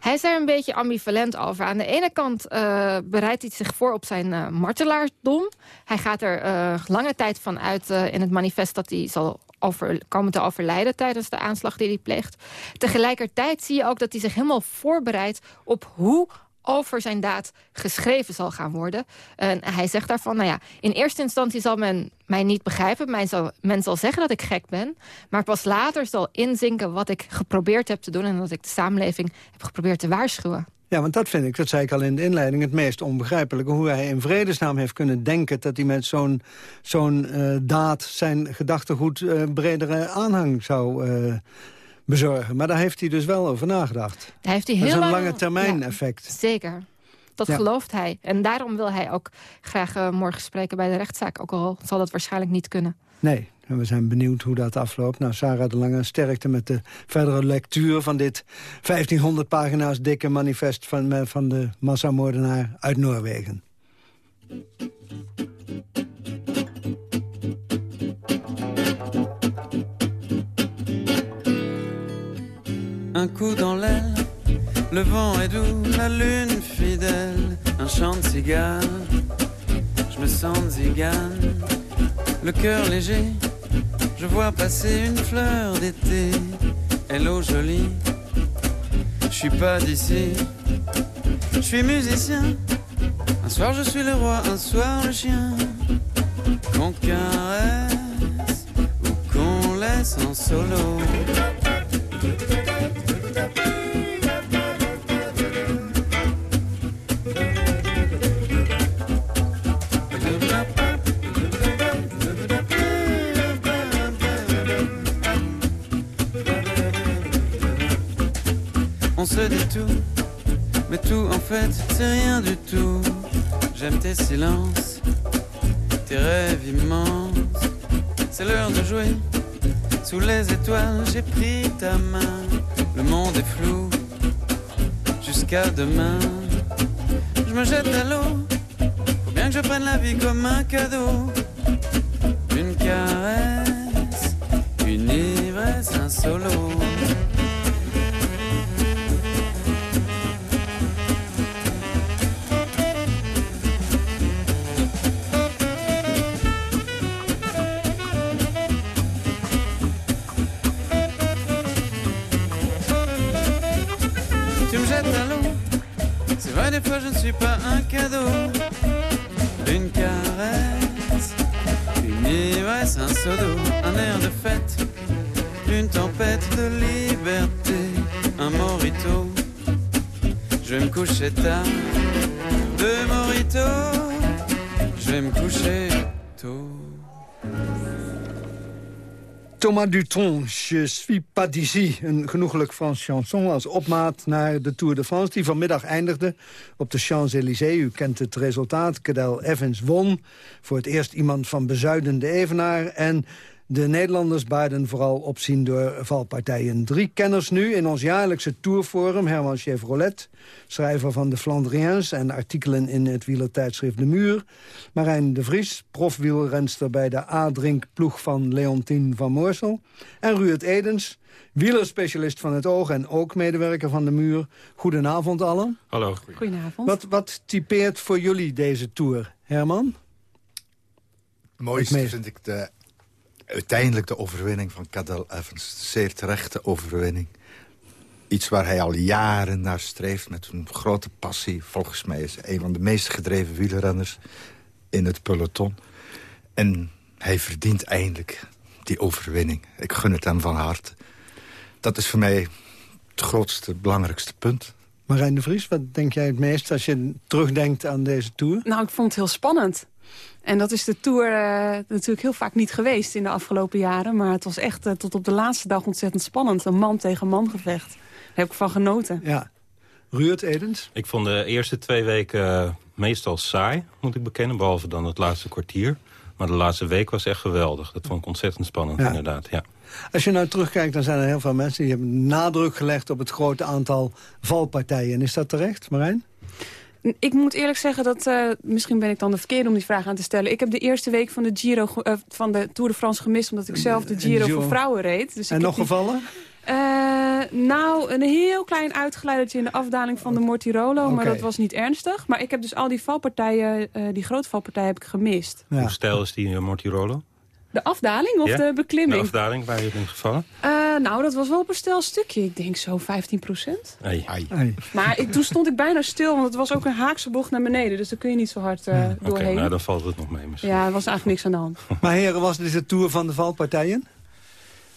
Q: Hij is er een beetje ambivalent over. Aan de ene kant uh, bereidt hij zich voor op zijn uh, martelaarsdom. Hij gaat er uh, lange tijd van uit in het manifest dat hij zal over, komen te overlijden tijdens de aanslag die hij pleegt. Tegelijkertijd zie je ook dat hij zich helemaal voorbereidt op hoe over zijn daad geschreven zal gaan worden. En hij zegt daarvan, nou ja, in eerste instantie zal men mij niet begrijpen. Men zal, men zal zeggen dat ik gek ben. Maar pas later zal inzinken wat ik geprobeerd heb te doen... en dat ik de samenleving heb geprobeerd te waarschuwen.
C: Ja, want dat vind ik, dat zei ik al in de inleiding, het meest onbegrijpelijke. Hoe hij in vredesnaam heeft kunnen denken dat hij met zo'n zo'n uh, daad zijn gedachtegoed uh, bredere aanhang zou uh, bezorgen. Maar daar heeft hij dus wel over nagedacht.
Q: Daar heeft hij
C: dat
Q: heel
C: is een
Q: lang...
C: lange termijn effect.
Q: Ja, zeker. Dat ja. gelooft hij. En daarom wil hij ook graag morgen spreken bij de rechtszaak. Ook al zal dat waarschijnlijk niet kunnen.
C: Nee, En we zijn benieuwd hoe dat afloopt. Nou, Sarah de Lange, sterkte met de verdere lectuur... van dit 1500 pagina's dikke manifest van, eh, van de massamoordenaar uit Noorwegen.
R: Un coup dans l'aile, le vent est doux, la lune fidèle, un chant de cigale. Je me sens zigane, le cœur léger. Je vois passer une fleur d'été, hello jolie. Je suis pas d'ici, je suis musicien. Un soir je suis le roi, un soir le chien. Qu'on caresse ou qu'on laisse en solo. Se tout, mais tout en fait c'est rien du tout. J'aime tes silences, tes rêves immenses. C'est l'heure de jouer. Sous les étoiles, j'ai pris ta main. Le monde est flou. Jusqu'à demain, je me jette à l'eau. Faut bien que je prenne la vie comme un cadeau. Une caresse, une ivresse, un solo.
C: Thomas Duton, Je suis pas d'ici. Een genoeglijk Frans chanson als opmaat naar de Tour de France... die vanmiddag eindigde op de Champs-Élysées. U kent het resultaat. Cadel Evans won. Voor het eerst iemand van bezuiden de evenaar. En de Nederlanders baarden vooral opzien door valpartijen. Drie kenners nu in ons jaarlijkse tourforum. Herman Chevrolet, schrijver van de Flandriens... en artikelen in het wielertijdschrift De Muur. Marijn de Vries, profwielrenster bij de A-drinkploeg van Leontien van Moorsel. En Ruud Edens, wielerspecialist van het Oog... en ook medewerker van De Muur. Goedenavond allen.
S: Hallo.
T: Goedenavond.
C: Wat, wat typeert voor jullie deze tour, Herman?
S: Het mooiste vind ik de, uiteindelijk de overwinning van Cadel Evans. Zeer terechte overwinning. Iets waar hij al jaren naar streeft met een grote passie. Volgens mij is hij een van de meest gedreven wielrenners in het peloton. En hij verdient eindelijk die overwinning. Ik gun het hem van harte. Dat is voor mij het grootste, belangrijkste punt.
C: Marijn de Vries, wat denk jij het meest als je terugdenkt aan deze Tour?
T: Nou, ik vond het heel spannend. En dat is de Tour uh, natuurlijk heel vaak niet geweest in de afgelopen jaren. Maar het was echt uh, tot op de laatste dag ontzettend spannend. Een man tegen man gevecht. Daar heb ik van genoten.
C: Ja. Ruurt Edens?
U: Ik vond de eerste twee weken uh, meestal saai, moet ik bekennen. Behalve dan het laatste kwartier. Maar de laatste week was echt geweldig. Dat vond ik ontzettend spannend, ja. inderdaad. Ja.
C: Als je nou terugkijkt, dan zijn er heel veel mensen... die hebben nadruk gelegd op het grote aantal valpartijen. Is dat terecht, Marijn?
T: Ik moet eerlijk zeggen dat, uh, misschien ben ik dan de verkeerde om die vraag aan te stellen. Ik heb de eerste week van de, Giro, uh, van de Tour de France gemist, omdat ik zelf de Giro, Giro. voor vrouwen reed.
C: Dus en nog gevallen?
T: Uh, nou, een heel klein uitgeleidertje in de afdaling van de Mortirolo. Okay. Maar dat was niet ernstig. Maar ik heb dus al die valpartijen, die grote valpartijen, heb ik gemist.
U: Ja. Hoe stijl is die Mortirolo?
T: De afdaling of
U: ja?
T: de beklimming?
U: De afdaling waar je bent gevallen?
T: Uh, nou, dat was wel op een stel stukje. Ik denk zo 15 procent. Maar ik, toen stond ik bijna stil, want het was ook een haakse bocht naar beneden. Dus daar kun je niet zo hard uh, ja. doorheen.
U: Oké, okay, nou dan valt het nog mee misschien.
T: Ja, er was eigenlijk niks aan de hand. [laughs]
C: maar heren, was dit de tour van de valpartijen?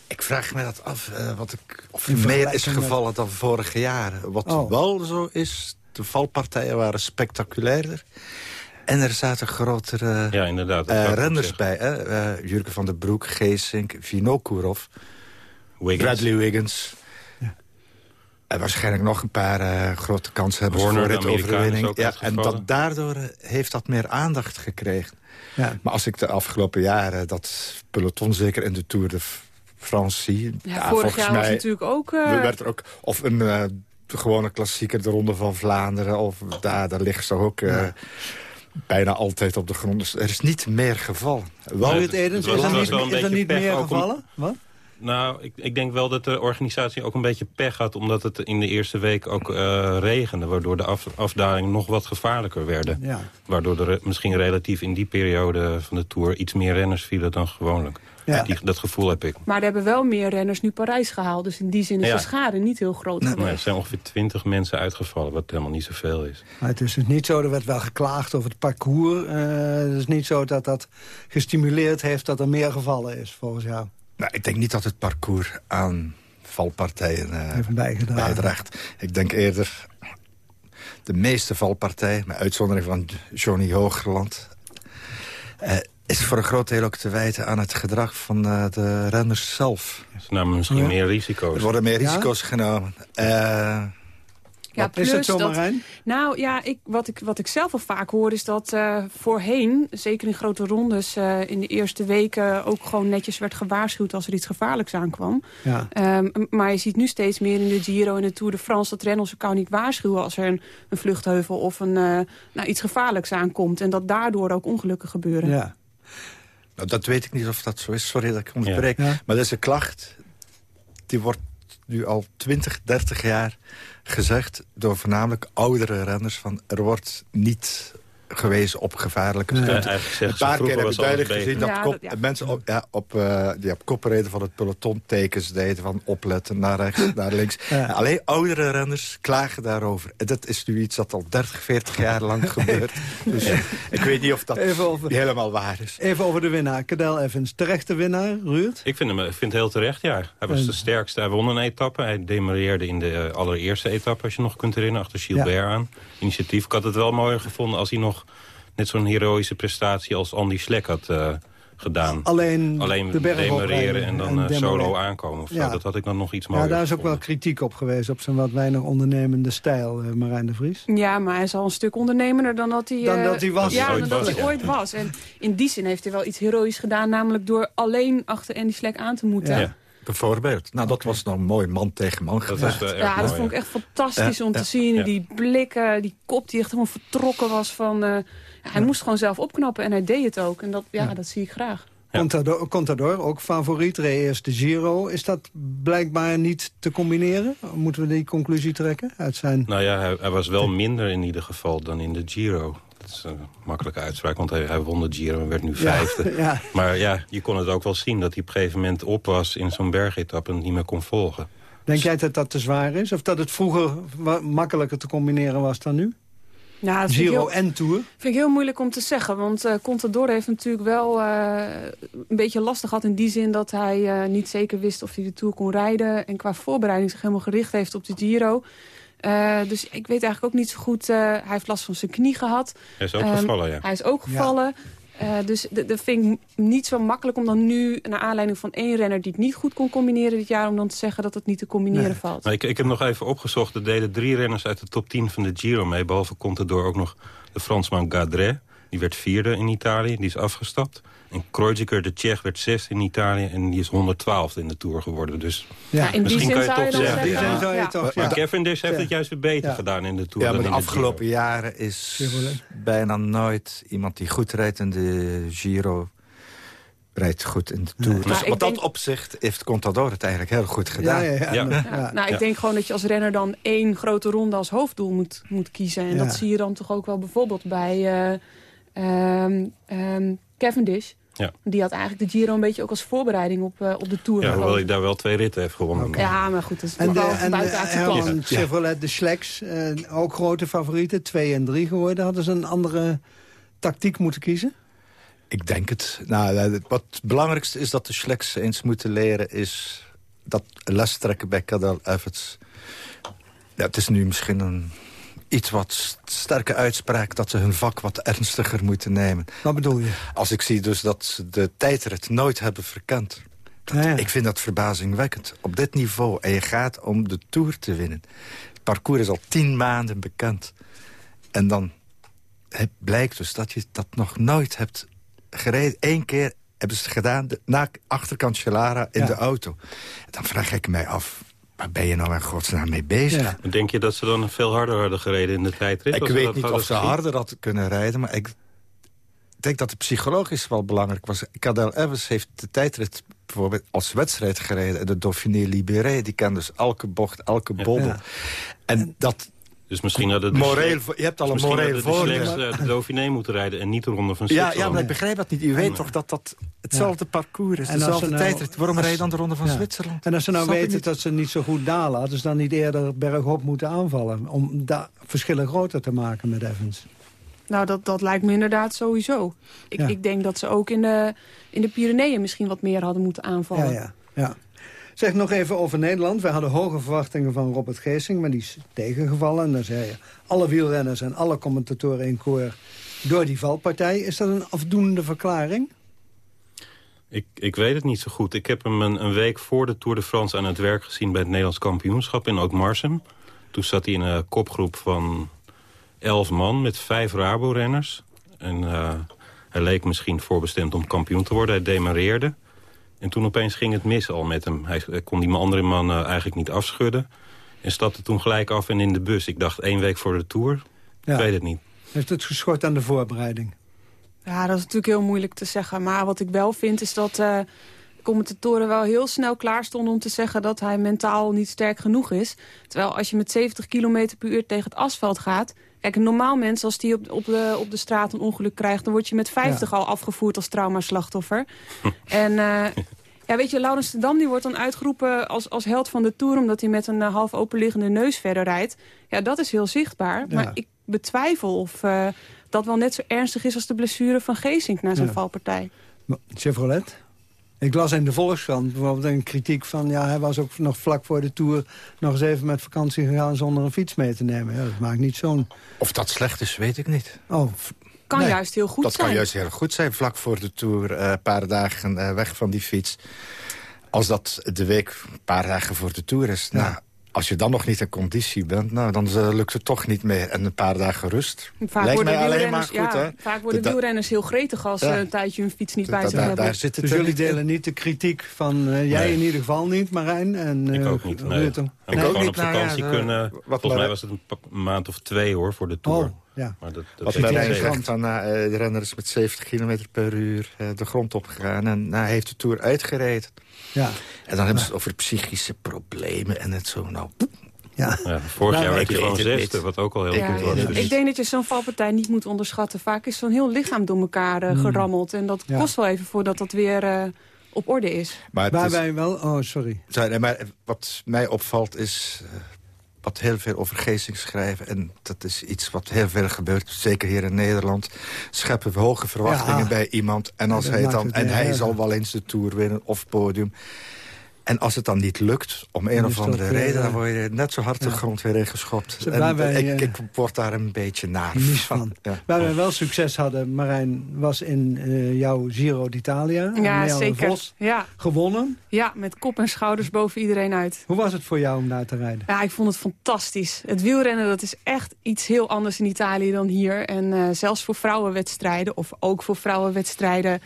S: Ik vraag me dat af, uh, wat ik, of er meer is gevallen met... dan vorige jaren. Wat oh. wel zo is, de valpartijen waren spectaculairder. En er zaten grotere
U: ja, inderdaad,
S: uh, renners bij. Hè? Uh, Jurgen van der Broek, Geesink, Vinokourov,
U: Wiggins.
S: Bradley Wiggins. Ja. En waarschijnlijk nog een paar uh, grote kansen hebben voor dit overwinning.
U: Ja,
S: en dat, daardoor heeft dat meer aandacht gekregen. Ja. Maar als ik de afgelopen jaren dat peloton, zeker in de Tour de France zie...
T: Ja, vorig jaar mij, was natuurlijk ook...
S: Uh... Werd er ook of een uh, gewone klassieker, de Ronde van Vlaanderen... of daar, daar ligt ze ook... Ja bijna altijd op de grond. Dus er is niet meer gevallen.
C: Wou het Edens, is er niet, is er niet meer gevallen? Wat?
U: Nou, ik, ik, denk wel dat de organisatie ook een beetje pech had... omdat het in de eerste week ook uh, regende... waardoor de af, afdalingen nog wat gevaarlijker werden. Ja. Waardoor er misschien relatief in die periode van de Tour... iets meer renners vielen dan gewoonlijk. Ja. Die, dat gevoel heb ik.
T: Maar er hebben wel meer renners nu Parijs gehaald. Dus in die zin is de schade niet heel groot nee, geweest.
U: er zijn ongeveer twintig mensen uitgevallen, wat helemaal niet zoveel is.
C: Maar het is dus niet zo, er werd wel geklaagd over het parcours. Uh, het is niet zo dat dat gestimuleerd heeft dat er meer gevallen is, volgens jou.
S: Nou, ik denk niet dat het parcours aan valpartijen uh, bijdraagt. Ik denk eerder de meeste valpartijen, met uitzondering van Johnny Hoogland... Uh, is voor een groot deel ook te wijten aan het gedrag van uh, de renners zelf.
U: Ze namen misschien meer risico's.
S: Er worden meer risico's genomen. Uh,
T: ja, is het zo, Marijn? Nou ja, ik, wat, ik, wat ik zelf al vaak hoor is dat uh, voorheen, zeker in grote rondes... Uh, in de eerste weken ook gewoon netjes werd gewaarschuwd als er iets gevaarlijks aankwam. Ja. Um, maar je ziet nu steeds meer in de Giro en de Tour de France... dat renners elkaar niet waarschuwen als er een, een vluchtheuvel of een, uh, nou, iets gevaarlijks aankomt. En dat daardoor ook ongelukken gebeuren.
S: Ja. Nou, dat weet ik niet of dat zo is. Sorry dat ik onderbreek. Ja. Maar dat is een klacht. Die wordt nu al 20, 30 jaar gezegd door voornamelijk oudere renners... van er wordt niet gewezen op gevaarlijke stunten. een paar keer heb ik duidelijk gezien dat, kop, mensen op, ja, op, uh, die op kopreden van het peloton tekens deden... van opletten naar rechts, [laughs] naar links. Alleen oudere renners klagen daarover. En dat is nu iets dat al 30, 40 jaar lang [laughs] gebeurt. Dus ik weet niet of dat over, helemaal waar is.
C: Even over de winnaar, Cadel Evans. Terechte winnaar, Ruurt?
U: Ik vind hem ik vind het heel terecht, ja. Hij was de sterkste, hij won een etappe. Hij demareerde in de allereerste etappe, als je nog kunt herinneren... achter Gilbert aan. Initiatief. Ik had het wel mooier gevonden als hij nog net zo'n heroïsche prestatie als Andy Slek had uh, gedaan.
C: Alleen,
U: Alleen de demereren en dan uh, solo aankomen. Of ja. Dat had ik dan nog iets mooier
C: Ja, daar is ook wel kritiek op geweest. Op zijn wat weinig ondernemende stijl, uh, Marijn de Vries.
T: Ja, maar hij is al een stuk ondernemender dan dat hij,
C: dan dat hij was.
T: Ja, dan dat hij ooit was. En in die zin heeft hij wel iets heroïs gedaan. Namelijk door alleen achter Andy Slek aan te moeten. Ja.
S: Bijvoorbeeld. Nou, dat was dan mooi man tegen man
T: dat was, uh, Ja, dat vond ik echt fantastisch om te zien. Die blikken, die kop die echt helemaal vertrokken was van... Uh, hij moest gewoon zelf opknappen en hij deed het ook. En dat, ja, dat zie ik graag.
C: Contador, Contador, ook favoriet, reed eerst de Giro. Is dat blijkbaar niet te combineren? Moeten we die conclusie trekken uit zijn...
U: Nou ja, hij, hij was wel minder in ieder geval dan in de Giro. Dat is een makkelijke uitspraak, want hij, hij won de Giro en werd nu vijfde. [laughs] Ja, Maar ja, je kon het ook wel zien dat hij op een gegeven moment op was... in zo'n bergetappe en niet meer kon volgen.
C: Denk jij dat dat te zwaar is? Of dat het vroeger makkelijker te combineren was dan nu?
T: Ja,
C: Giro en Tour?
T: vind ik heel moeilijk om te zeggen. Want uh, Contador heeft natuurlijk wel uh, een beetje lastig gehad... in die zin dat hij uh, niet zeker wist of hij de Tour kon rijden... en qua voorbereiding zich helemaal gericht heeft op de Giro. Dus ik weet eigenlijk ook niet zo goed... hij heeft last van zijn knie gehad.
U: Hij is ook um, gevallen, ja.
T: Hij is ook gevallen. Uh, dus dat vind ik niet zo makkelijk om dan nu... naar aanleiding van één renner die het niet goed kon combineren dit jaar... om dan te zeggen dat het niet te combineren nee. valt.
U: Nou, ik, ik heb nog even opgezocht. Er deden drie renners uit de top 10 van de Giro mee. Behalve Contador ook nog de Fransman Gadret. Die werd vierde in Italië. Die is afgestapt. En Kreuziger, de Tsjech, werd zesde in Italië. En die is 112 in de Tour geworden. Dus
T: ja, in misschien kan je toch zeggen.
C: Ja. Zou je toch,
U: maar Cavendish heeft het juist weer beter gedaan in de Tour.
S: Ja,
U: maar
S: de afgelopen jaren is bijna nooit iemand die goed rijdt in de Giro rijdt goed in de Tour. Nee. Dus op dat opzicht heeft Contador het eigenlijk heel goed gedaan.
T: Ja, ja, ja. ja. Nou, ik denk gewoon dat je als renner dan één grote ronde als hoofddoel moet, moet kiezen. En dat zie je dan toch ook wel bijvoorbeeld bij uh, um, um, Cavendish. Ja. Die had eigenlijk de Giro een beetje ook als voorbereiding op, uh, op de Tour.
U: Ja, hoewel ik daar wel twee ritten heeft gewonnen.
T: Okay. Ja, maar goed, dat is
C: en
T: de,
C: en de, Chevrolet, de Schlecks, uh, ook grote favorieten, twee en drie geworden. Hadden ze een andere tactiek moeten kiezen?
S: Ik denk het. Nou, wat het belangrijkste is dat de Schlecks eens moeten leren... is dat les trekken bij Cadel Evans. Ja, het is nu misschien een iets wat sterke uitspraak... dat ze hun vak wat ernstiger moeten nemen.
C: Wat bedoel je?
S: Als ik zie dus dat ze de tijdrit nooit hebben verkend. Ik vind dat verbazingwekkend. Op dit niveau. En je gaat om de Tour te winnen. Het parcours is al tien maanden bekend. En dan blijkt dus dat je dat nog nooit hebt gereden. Eén keer hebben ze het gedaan, de, na achterkant Chalara in de auto. Dan vraag ik mij af, waar ben je nou in godsnaam mee bezig?
U: Denk je dat ze dan veel harder hadden gereden in de tijdrit?
S: Ik weet niet of ze harder hadden kunnen rijden, maar ik denk dat het psychologisch wel belangrijk was. Cadel Evans heeft de tijdrit bijvoorbeeld als wedstrijd gereden. De Dauphiné Libéré, die kan dus elke bocht, elke bobbel. En dat,
U: dus misschien hadden
S: de moreel, je hebt al een moreel voordeel.
U: de Dauphiné moeten rijden en niet de Ronde van
S: Zwitserland. Ja, ja, maar ik begrijp dat niet. U weet toch dat dat hetzelfde parcours is, en dezelfde nou, tijd. Waarom rijden dan de Ronde van Zwitserland?
C: En als ze nou weten dat ze niet zo goed dalen... hadden ze dan niet eerder bergop moeten aanvallen... om daar verschillen groter te maken met Evans?
T: Nou, dat, dat lijkt me inderdaad sowieso. Ik, ik denk dat ze ook in de, in de Pyreneeën misschien wat meer hadden moeten aanvallen.
C: Ja, ja, ja. Zeg nog even over Nederland. We hadden hoge verwachtingen van Robert Geesing, maar die is tegengevallen. En dan zei je, alle wielrenners en alle commentatoren in koor door die valpartij. Is dat een afdoende verklaring?
U: Ik, ik weet het niet zo goed. Ik heb hem een, week voor de Tour de France aan het werk gezien... bij het Nederlands kampioenschap in Oud-Marsum. Toen zat hij in een kopgroep van elf man met vijf Rabo-renners. En uh, hij leek misschien voorbestemd om kampioen te worden. Hij demareerde. En toen opeens ging het mis al met hem. Hij kon die andere man uh, eigenlijk niet afschudden. En stapte toen gelijk af en in de bus. Ik dacht één week voor de Tour. Ik weet het niet.
C: Heeft het geschort aan de voorbereiding?
T: Ja, dat is natuurlijk heel moeilijk te zeggen. Maar wat ik wel vind is dat uh, commentatoren wel heel snel klaar stonden om te zeggen dat hij mentaal niet sterk genoeg is. Terwijl als je met 70 km per uur tegen het asfalt gaat... Kijk, een normaal mens, als die op, op, de, op de straat een ongeluk krijgt... dan word je met 50 al afgevoerd als traumaslachtoffer. [laughs] en uh, ja, weet je, Laurens de Dam die wordt dan uitgeroepen als, als held van de Tour... omdat hij met een uh, half openliggende neus verder rijdt. Ja, dat is heel zichtbaar. Maar ik betwijfel of uh, dat wel net zo ernstig is... als de blessure van Geesink na zijn valpartij.
C: Chevrolet? Ik las in de Volkskrant bijvoorbeeld een kritiek van... ja, hij was ook nog vlak voor de Tour nog eens even met vakantie gegaan... zonder een fiets mee te nemen. Ja, dat maakt niet zo'n...
S: Of dat slecht is, weet ik niet.
T: Oh, kan juist heel goed
S: dat
T: zijn.
S: Dat kan juist heel goed zijn, vlak voor de Tour. Eh, een paar dagen uh, weg van die fiets. Als dat de week een paar dagen voor de Tour is... Nou, als je dan nog niet in conditie bent, nou, dan eh, lukt het toch niet meer. En een paar dagen rust vaak lijkt mij alleen maar goed.
T: Ja,
S: hè?
T: Vaak worden de, wielrenners heel gretig als ze een tijdje hun fiets niet bij zich hebben. Daar
C: zit dus jullie delen niet de kritiek van... Uh, jij in ieder geval niet, Marijn. En,
U: uh, ik ook niet, nee. Ik nee. ook niet op vakantie nou, kunnen. Volgens mij was het een maand of twee hoor, voor de Tour.
C: Oh. Ja.
U: Maar dat,
S: dat Wat Marijn zegt, van, uh, de renner is met 70 km per uur uh, de grond opgegaan. En nou, heeft de Tour uitgereden.
C: Ja.
S: En dan hebben ze het over psychische problemen en het zo. Nou,
U: ja. ja. vorig jaar werd hij gewoon zesde, wat ook al heel ja, goed was.
T: Dus. Ik denk dat je zo'n valpartij niet moet onderschatten. Vaak is zo'n heel lichaam door elkaar uh, gerammeld. En dat kost wel even voordat dat weer uh, op orde is.
C: Maar Waar wij wel... Oh, sorry.
S: Maar wat mij opvalt is... Uh, wat heel veel over Geesing schrijven. En dat is iets wat heel veel gebeurt, zeker hier in Nederland. Scheppen we hoge verwachtingen ja. bij iemand. En, als hij dan, en hij zal wel eens de Tour winnen of podium. En als het dan niet lukt, om een of andere reden... dan word je net zo hard de grond weer ingeschopt. En wij, ik, ik, word daar een beetje naar
C: van. Ja. Waar wij wel succes hadden, Marijn, was in uh, jouw Giro d'Italia.
T: Ja, zeker.
C: Vos ja. gewonnen.
T: Ja, met kop en schouders boven iedereen uit.
C: Hoe was het voor jou om daar te rijden?
T: Ja, ik vond het fantastisch. Het wielrennen, dat is echt iets heel anders in Italië dan hier. En uh, zelfs voor vrouwenwedstrijden, of ook voor vrouwenwedstrijden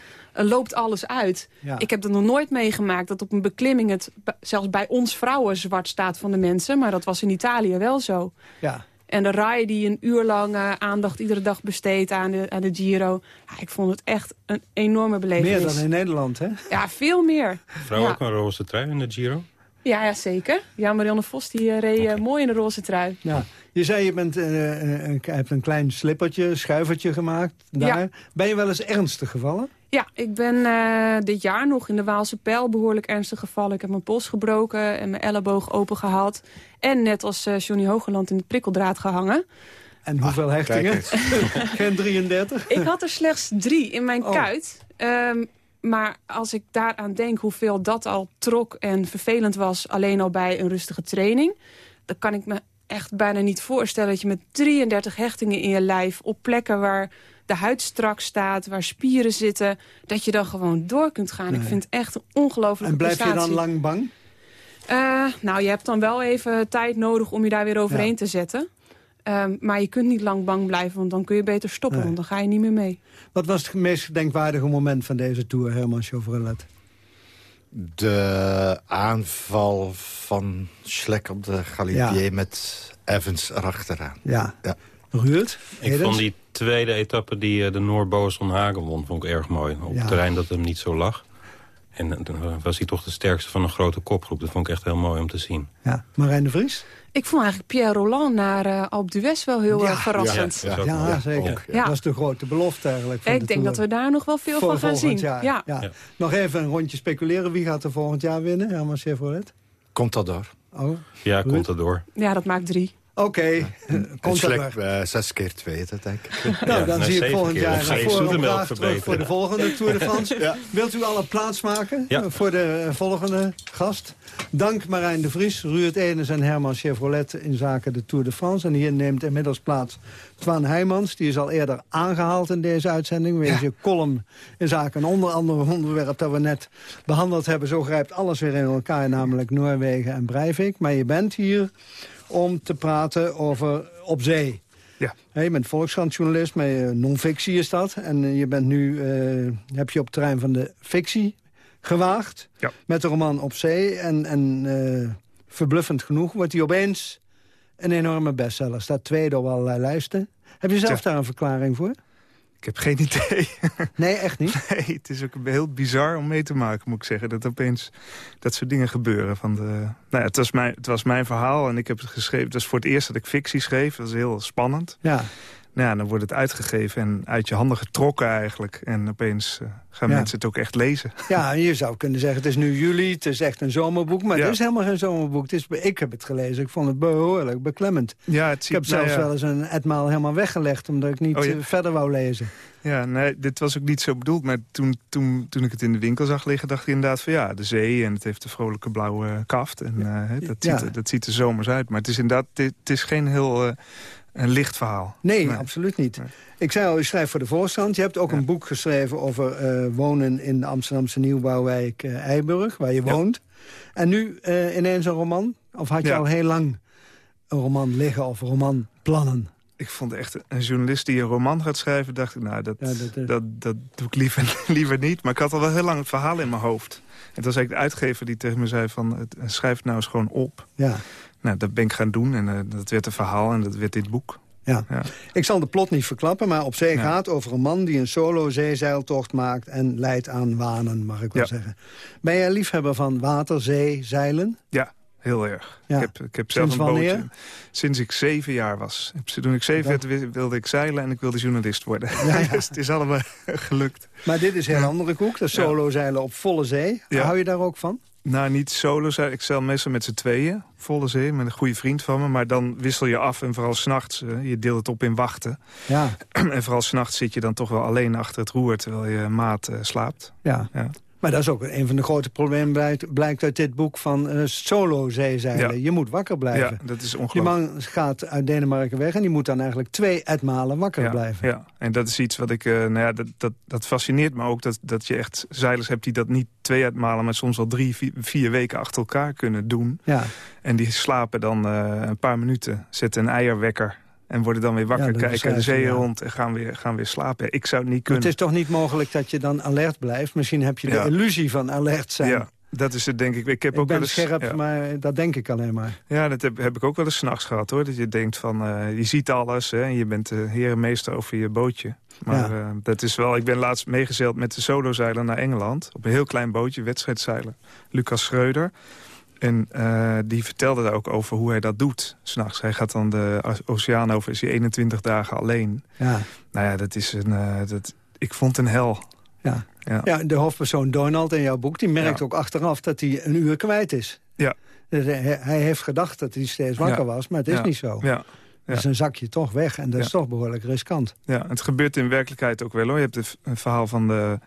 T: loopt alles uit. Ik heb er nog nooit meegemaakt dat op een beklimming... het zelfs bij ons vrouwen zwart staat van de mensen. Maar dat was in Italië wel zo.
C: Ja.
T: En de RAI die een uur lang uh, aandacht iedere dag besteedt aan de, aan de Giro. Ja, ik vond het echt een enorme beleving.
C: Meer dan in Nederland, hè?
T: Ja, veel meer.
U: Vrouw
T: ja.
U: ook een roze trui in de Giro?
T: Ja, ja zeker. Ja, Marianne Vos die uh, reed uh, mooi in de roze trui.
C: Ja. Je zei je bent, een, hebt een klein slippertje, schuivertje gemaakt daar. Ja. Ben je wel eens ernstig gevallen?
T: Ja, ik ben uh, dit jaar nog in de Waalse Pijl behoorlijk ernstig gevallen. Ik heb mijn pols gebroken en mijn elleboog open gehad. En net als uh, Johnny Hogeland in het prikkeldraad gehangen.
C: En hoeveel ah, hechtingen? [laughs] Geen 33?
T: Ik had er slechts drie in mijn oh. kuit. Um, maar als ik daaraan denk hoeveel dat al trok en vervelend was... alleen al bij een rustige training... dan kan ik me echt bijna niet voorstellen... dat je met 33 hechtingen in je lijf op plekken waar de huid strak staat, waar spieren zitten... dat je dan gewoon door kunt gaan. Ik vind het echt een ongelooflijke
C: En blijf
T: prestatie.
C: je dan lang bang?
T: Uh, nou, je hebt dan wel even tijd nodig om je daar weer overheen te zetten. Um, maar je kunt niet lang bang blijven, want dan kun je beter stoppen. Nee. Want dan ga je niet meer mee.
C: Wat was het meest gedenkwaardige moment van deze Tour, Herman Chevrolet?
S: De aanval van Schlek op de Galibier ja. met Evans erachteraan.
C: Ja. ja. Ruud?
U: Ik vond die tweede etappe die uh, de Noorboos Hagen won, vond ik erg mooi. Op ja. het terrein dat hem niet zo lag. En dan was hij toch de sterkste van een grote kopgroep. Dat vond ik echt heel mooi om te zien.
C: Ja. Marijn de Vries?
T: Ik vond eigenlijk Pierre Roland naar uh, Alpe d'Huez wel heel ja, verrassend.
C: Ja, ja, ja zeker. Ja. Dat was de grote belofte eigenlijk. Van
T: ik
C: de
T: denk
C: tour.
T: dat we daar nog wel veel
C: Voor
T: van gaan zien.
C: Jaar.
T: Ja.
C: Ja. Nog even een rondje speculeren. Wie gaat er volgend jaar winnen? Herman Chevrolet?
S: Contador.
C: Oh.
U: Ja, Contador.
T: Ja, dat maakt drie.
C: Oké, okay.
S: Contador. Uh, zes keer twee, dat denk ik. [laughs]
C: nou, dan zie ik volgend jaar terug voor de volgende [laughs] Tour de France. ja. Wilt u alle plaats maken
U: ja.
C: voor de volgende gast? Dank Marijn de Vries, Ruud Enes en Herman Chevrolet in zaken de Tour de France. En hier neemt inmiddels plaats Twan Heijmans. Die is al eerder aangehaald in deze uitzending. Wees je column in zaken een onder andere onderwerp dat we net behandeld hebben. Zo grijpt alles weer in elkaar, namelijk Noorwegen en Breivik. Maar je bent hier om te praten over op zee.
V: Ja.
C: je bent volkskrantjournalist, maar non-fictie is dat. En je bent nu, uh, heb je op het terrein van de fictie gewaagd.
V: Ja.
C: Met de roman Op Zee. En, en uh, verbluffend genoeg wordt hij opeens een enorme bestseller. Staat tweede op allerlei lijsten. Heb je zelf
V: ja.
C: daar een verklaring voor?
V: Ik heb geen idee. [laughs]
C: Nee, echt niet? [laughs]
V: Nee, het is ook heel bizar om mee te maken, moet ik zeggen. Dat opeens dat soort dingen gebeuren. Van de, nou ja, het, was mijn, het was mijn verhaal en ik heb het geschreven. Het was voor het eerst dat ik fictie schreef. Dat is heel spannend.
C: Ja.
V: Nou ja, dan wordt het uitgegeven en uit je handen getrokken eigenlijk. En opeens uh, gaan
C: Ja.
V: mensen het ook echt lezen.
C: Ja, je zou kunnen zeggen, het is nu juli, het is echt een zomerboek. Maar
V: Ja.
C: het is helemaal geen zomerboek. Het is, ik heb het gelezen, ik vond het behoorlijk beklemmend.
V: Ja, het
C: Ik
V: ziet,
C: heb zelfs
V: nou ja.
C: wel eens een etmaal helemaal weggelegd... omdat ik niet
V: Oh,
C: eh, verder wou lezen.
V: Ja, nee, dit was ook niet zo bedoeld. Maar toen, toen, toen ik het in de winkel zag liggen, dacht ik inderdaad van ja, de zee. En het heeft de vrolijke blauwe kaft. En eh, dat, ziet, er- dat ziet er zomers uit. Maar het is inderdaad, het is geen heel eh, een licht verhaal.
C: Nee, absoluut niet. Ik zei al, je schrijft voor de Volkskrant. Je hebt ook een boek geschreven over eh, wonen in de Amsterdamse nieuwbouwwijk eh, Eiburg, waar je woont. En nu eh, ineens een roman? Of had je
V: Ja.
C: al heel lang een roman liggen of romanplannen?
V: Ik vond echt een journalist die een roman gaat schrijven... dacht ik, nou, dat,
C: dat,
V: dat, dat doe ik liever, [laughs] liever niet. Maar ik had al wel heel lang het verhaal in mijn hoofd. En het was eigenlijk de uitgever die tegen me zei van... het- schrijf het nou eens gewoon op.
C: Ja.
V: Nou, dat ben ik gaan doen en eh, dat werd een verhaal en dat werd dit boek.
C: Ja. Ik zal de plot niet verklappen, maar op zee
V: Ja.
C: gaat over een man... die een solo zeezeiltocht maakt en leidt aan wanen, mag ik wel
V: Ja.
C: zeggen. Ben jij liefhebber van water, zee, zeilen?
V: Ja, heel erg. Ik heb, ik heb zelf
C: Sinds
V: een
C: wanneer?
V: bootje. Sinds ik zeven jaar was. Toen ik zeven werd wi- wilde ik zeilen en ik wilde journalist worden. [laughs] dus het is allemaal [laughs] gelukt.
C: Maar dit is een heel andere koek, dat solo zeilen op volle zee. Hou je daar ook van?
V: Nou, niet solo. Ik zeil meestal met z'n tweeën. Volle zee, met een goede vriend van me. Maar dan wissel je af en vooral s'nachts. nachts. je deelt het op in wachten.
C: Ja. [clears throat]
V: en vooral s'nachts zit je dan toch wel alleen achter het roer... terwijl je maat eh, slaapt.
C: Ja.
V: Ja.
C: Maar dat is ook een van de grote problemen blijkt, blijkt uit dit boek van eh, solo zeezeilen.
V: Ja.
C: Je moet wakker blijven.
V: Ja, dat is
C: Die
V: ongelooflijk.
C: man gaat uit Denemarken weg en die moet dan eigenlijk twee etmalen wakker
V: ja,
C: blijven.
V: Ja, en dat is iets wat ik... eh, nou ja, dat, dat, dat fascineert me ook. Dat, dat je echt zeilers hebt die dat niet twee uitmalen... maar soms wel drie, vier, vier weken achter elkaar kunnen doen.
C: Ja.
V: En die slapen dan eh, een paar minuten, zetten een eierwekker... en worden dan weer wakker,
C: Ja,
V: kijken de zee rond... en gaan weer, gaan weer slapen. Ik zou het niet
C: Maar
V: kunnen.
C: het is toch niet mogelijk dat je dan alert blijft? Misschien heb je de
V: Ja.
C: illusie van alert zijn.
V: Ja, dat is het denk ik. Ik heb
C: ik
V: ook
C: ben
V: wel eens,
C: scherp,
V: ja.
C: maar dat denk ik alleen maar.
V: Ja, dat heb, heb ik ook wel eens s'nachts gehad hoor. Dat je denkt van, eh, je ziet alles hè, en je bent de herenmeester over je bootje. Maar
C: Ja.
V: eh, dat is wel, ik ben laatst meegezeild met de solozeiler naar Engeland. Op een heel klein bootje, wedstrijdzeiler. Lucas Schreuder. En eh, die vertelde daar ook over hoe hij dat doet. S'nachts. Hij gaat dan de oceaan over, is hij 21 dagen alleen.
C: Ja.
V: Nou ja, dat is een, eh, dat, ik vond een hel.
C: Ja.
V: Ja.
C: Ja, de hoofdpersoon Donald in jouw boek... die merkt
V: Ja.
C: ook achteraf dat hij een uur kwijt is.
V: Ja.
C: Dus hij, hij heeft gedacht dat hij steeds wakker
V: Ja.
C: was, maar het is
V: Ja.
C: niet zo.
V: Ja.
C: Dus een zakje toch weg en dat is
V: Ja.
C: toch behoorlijk riskant.
V: Ja, het gebeurt in werkelijkheid ook wel hoor. Je hebt het een verhaal van de,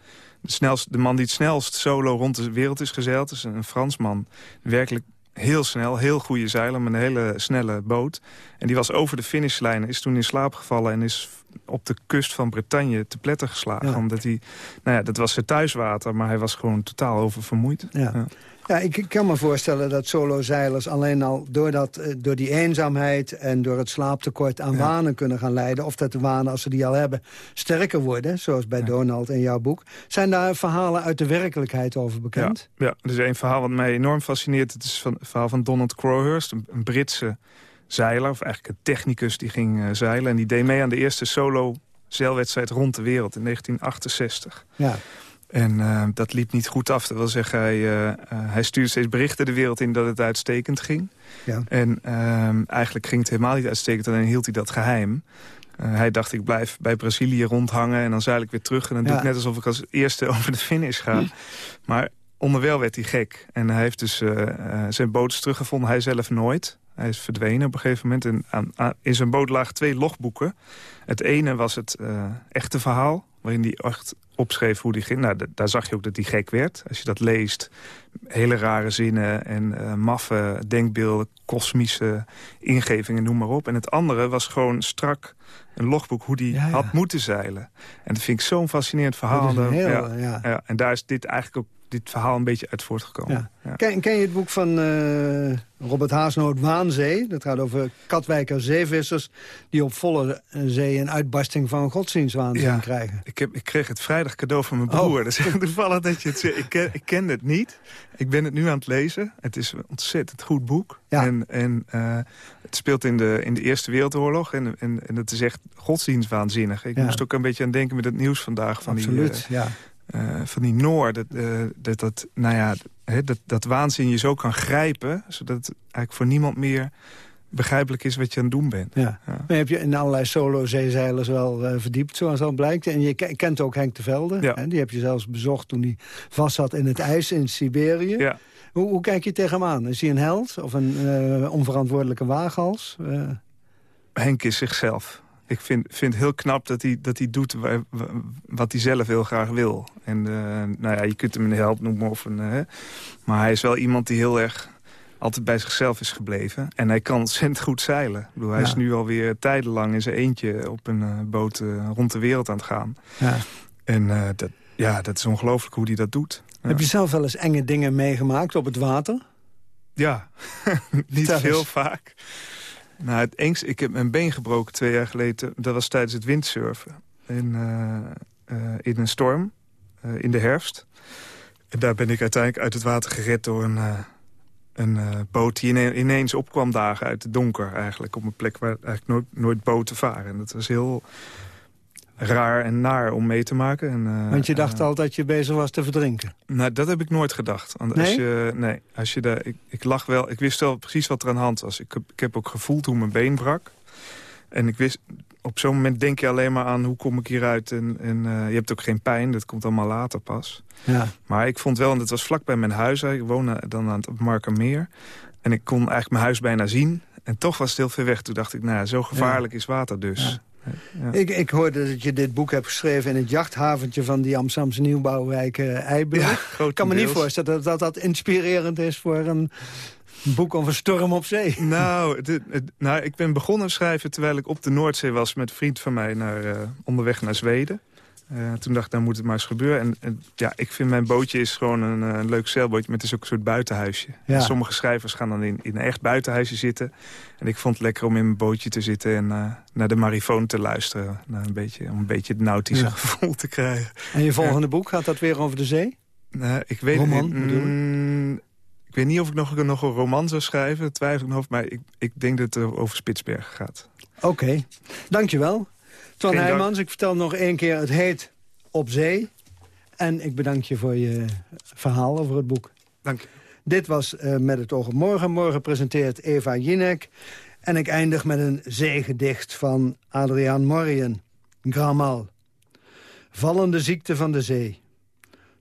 V: snelst, de man die het snelst solo rond de wereld is gezeild. Is een Fransman. Werkelijk heel snel, heel goede zeiler met een hele snelle boot. En die was over de finishlijn, is toen in slaap gevallen... en is op de kust van Bretagne te pletten geslagen. Omdat hij, nou ja, dat was zijn thuiswater, maar hij was gewoon totaal oververmoeid.
C: Ja. Ja, ik kan me voorstellen dat solozeilers alleen al door, dat, eh, door die eenzaamheid... en door het slaaptekort aan wanen kunnen gaan leiden. Of dat de wanen, als ze die al hebben, sterker worden. Zoals bij Donald in jouw boek. Zijn daar verhalen uit de werkelijkheid over bekend?
V: Ja, ja er is één verhaal wat mij enorm fascineert. Het is van, het verhaal van Donald Crowhurst, een Britse zeiler. Of eigenlijk een technicus die ging uh, zeilen. En die deed mee aan de eerste solo zeilwedstrijd rond de wereld in 1968. Ja. En uh, dat liep niet goed af. Dat wil zeggen, hij, uh, hij stuurde steeds berichten de wereld in dat het uitstekend ging. Ja. En uh, eigenlijk ging het helemaal niet uitstekend, alleen hield hij dat geheim. hij dacht, ik blijf bij Brazilië rondhangen en dan zeil ik weer terug. En dan doe ik net alsof ik als eerste [laughs] over de finish ga. Maar onderwijl werd hij gek. En hij heeft dus zijn boot teruggevonden, hij zelf nooit. Hij is verdwenen op een gegeven moment. En aan, in zijn boot lagen twee logboeken. Het ene was het echte verhaal, waarin hij echt opschreef hoe die ging. Nou, daar zag je ook dat hij gek werd. Als je dat leest, hele rare zinnen en uh, maffe denkbeelden... kosmische ingevingen, noem maar op. En het andere was gewoon strak een logboek hoe die had moeten zeilen. En dat vind ik zo'n fascinerend verhaal.
C: Heel, ja.
V: En daar is dit eigenlijk ook dit verhaal een beetje uit voortgekomen.
C: Ja. Ken, ken, je het boek van uh, Robert Haasnoot Waanzee? Dat gaat over Katwijker zeevissers... die op volle zee een uitbarsting van godsdienstwaanzin ja. krijgen.
V: Ik, heb, ik kreeg het vrijdag cadeau van mijn broer. Oh. Dus toevallig dat je het zegt. Ik, ken, ik kende het niet. Ik ben het nu aan het lezen. Het is een ontzettend goed boek. En, en uh, het speelt in de, in de Eerste Wereldoorlog. En, en, is echt godsdienstwaanzinnig. Ik moest ook een beetje aan denken met het nieuws vandaag. Van
C: Absoluut,
V: die,
C: uh, ja
V: uh, van die Noor, dat, uh, dat, dat, nou ja, he, dat, dat waanzin je zo kan grijpen... zodat het eigenlijk voor niemand meer begrijpelijk is wat je aan het doen bent.
C: Ja. ja. Maar heb je in allerlei solo-zeezeilers wel uh, verdiept, zoals al blijkt. En je kent ook Henk de Velde. Ja. Hè? Die heb je zelfs bezocht toen hij vast zat in het ijs in Siberië. Ja. Hoe, hoe, kijk je tegen hem aan? Is hij een held of een onverantwoordelijke waaghals?
V: Henk is zichzelf ik vind, vind heel knap dat hij, dat hij doet wat hij zelf heel graag wil. En uh, nou ja, je kunt hem een held noemen. Of een, uh, maar hij is wel iemand die heel erg altijd bij zichzelf is gebleven. En hij kan ontzettend goed zeilen. Ik bedoel, hij is nu alweer tijdenlang in zijn eentje op een uh, boot rond de wereld aan het gaan. Ja. En dat, ja, dat is ongelooflijk hoe hij dat doet.
C: Heb je zelf wel eens enge dingen meegemaakt op het water?
V: Ja, [laughs] niet heel vaak. Nou, het engste, ik heb mijn been gebroken twee jaar geleden. Dat was tijdens het windsurfen. In, uh, uh, in een storm, uh, in de herfst. En daar ben ik uiteindelijk uit het water gered door een, een boot... die ineens opkwam dagen uit het donker eigenlijk. Op een plek waar eigenlijk nooit, nooit boten varen. En dat was heel raar en naar om mee te maken. En, uh,
C: Want je dacht uh, altijd dat je bezig was te verdrinken?
V: Nou, dat heb ik nooit gedacht. Als
C: nee?
V: Je, nee, als je daar, ik, ik lag wel, ik wist wel precies wat er aan de hand was. Ik, ik heb ook gevoeld hoe mijn been brak. En ik wist, op zo'n moment denk je alleen maar aan hoe kom ik hieruit. En, en uh, je hebt ook geen pijn, dat komt allemaal later pas. Ja. Maar ik vond wel, en dat was vlak bij mijn huis. Ik woonde dan aan het Markermeer. En ik kon eigenlijk mijn huis bijna zien. En toch was het heel ver weg. Toen dacht ik, nou, zo gevaarlijk ja. is water dus. Ja.
C: Ja. Ik, ik hoorde dat je dit boek hebt geschreven in het jachthaventje van die Amsterdamse nieuwbouwwijk uh, Eiburg. ik kan me niet voorstellen dat, dat dat inspirerend is voor een boek over storm op zee.
V: Nou, het, het, nou, ik ben begonnen schrijven terwijl ik op de Noordzee was met een vriend van mij naar, uh, onderweg naar Zweden. Uh, toen dacht ik, dan moet het maar eens gebeuren. En, en, ja, ik vind mijn bootje is gewoon een, een leuk zeilbootje, maar het is ook een soort buitenhuisje. Ja. Sommige schrijvers gaan dan in, in een echt buitenhuisje zitten. En ik vond het lekker om in mijn bootje te zitten en uh, naar de marifoon te luisteren. Naar een beetje, om een beetje het nautische ja. gevoel te krijgen.
C: En je volgende boek, gaat dat weer over de zee?
V: Nou, ik weet
C: Roman,
V: mm, ik weet niet of ik nog, nog een roman zou schrijven, twijfel ik nog. Maar ik, ik denk dat het over Spitsbergen gaat.
C: Oké, okay. dankjewel. Twan Heijmans, ik vertel nog één keer, het heet Op Zee. En ik bedank je voor je verhaal over het boek.
V: Dank je.
C: Dit was uh, Met het oog op morgen. Morgen presenteert Eva Jinek. En ik eindig met een zeegedicht van Adriaan Morien. Gramal. Vallende ziekte van de zee.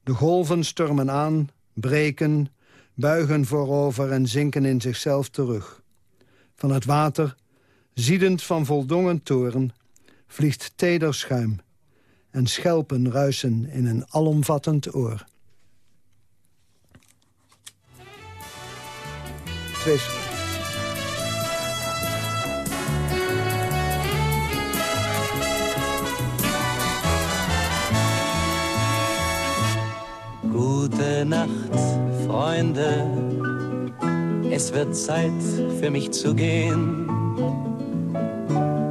C: De golven stormen aan, breken, buigen voorover en zinken in zichzelf terug. Van het water, ziedend van voldongen toren, vliegt teder schuim. En schelpen ruisen in een alomvattend oor. Twee...
B: Gute Nacht, Freunde. Es wird Zeit für mich zu gehen.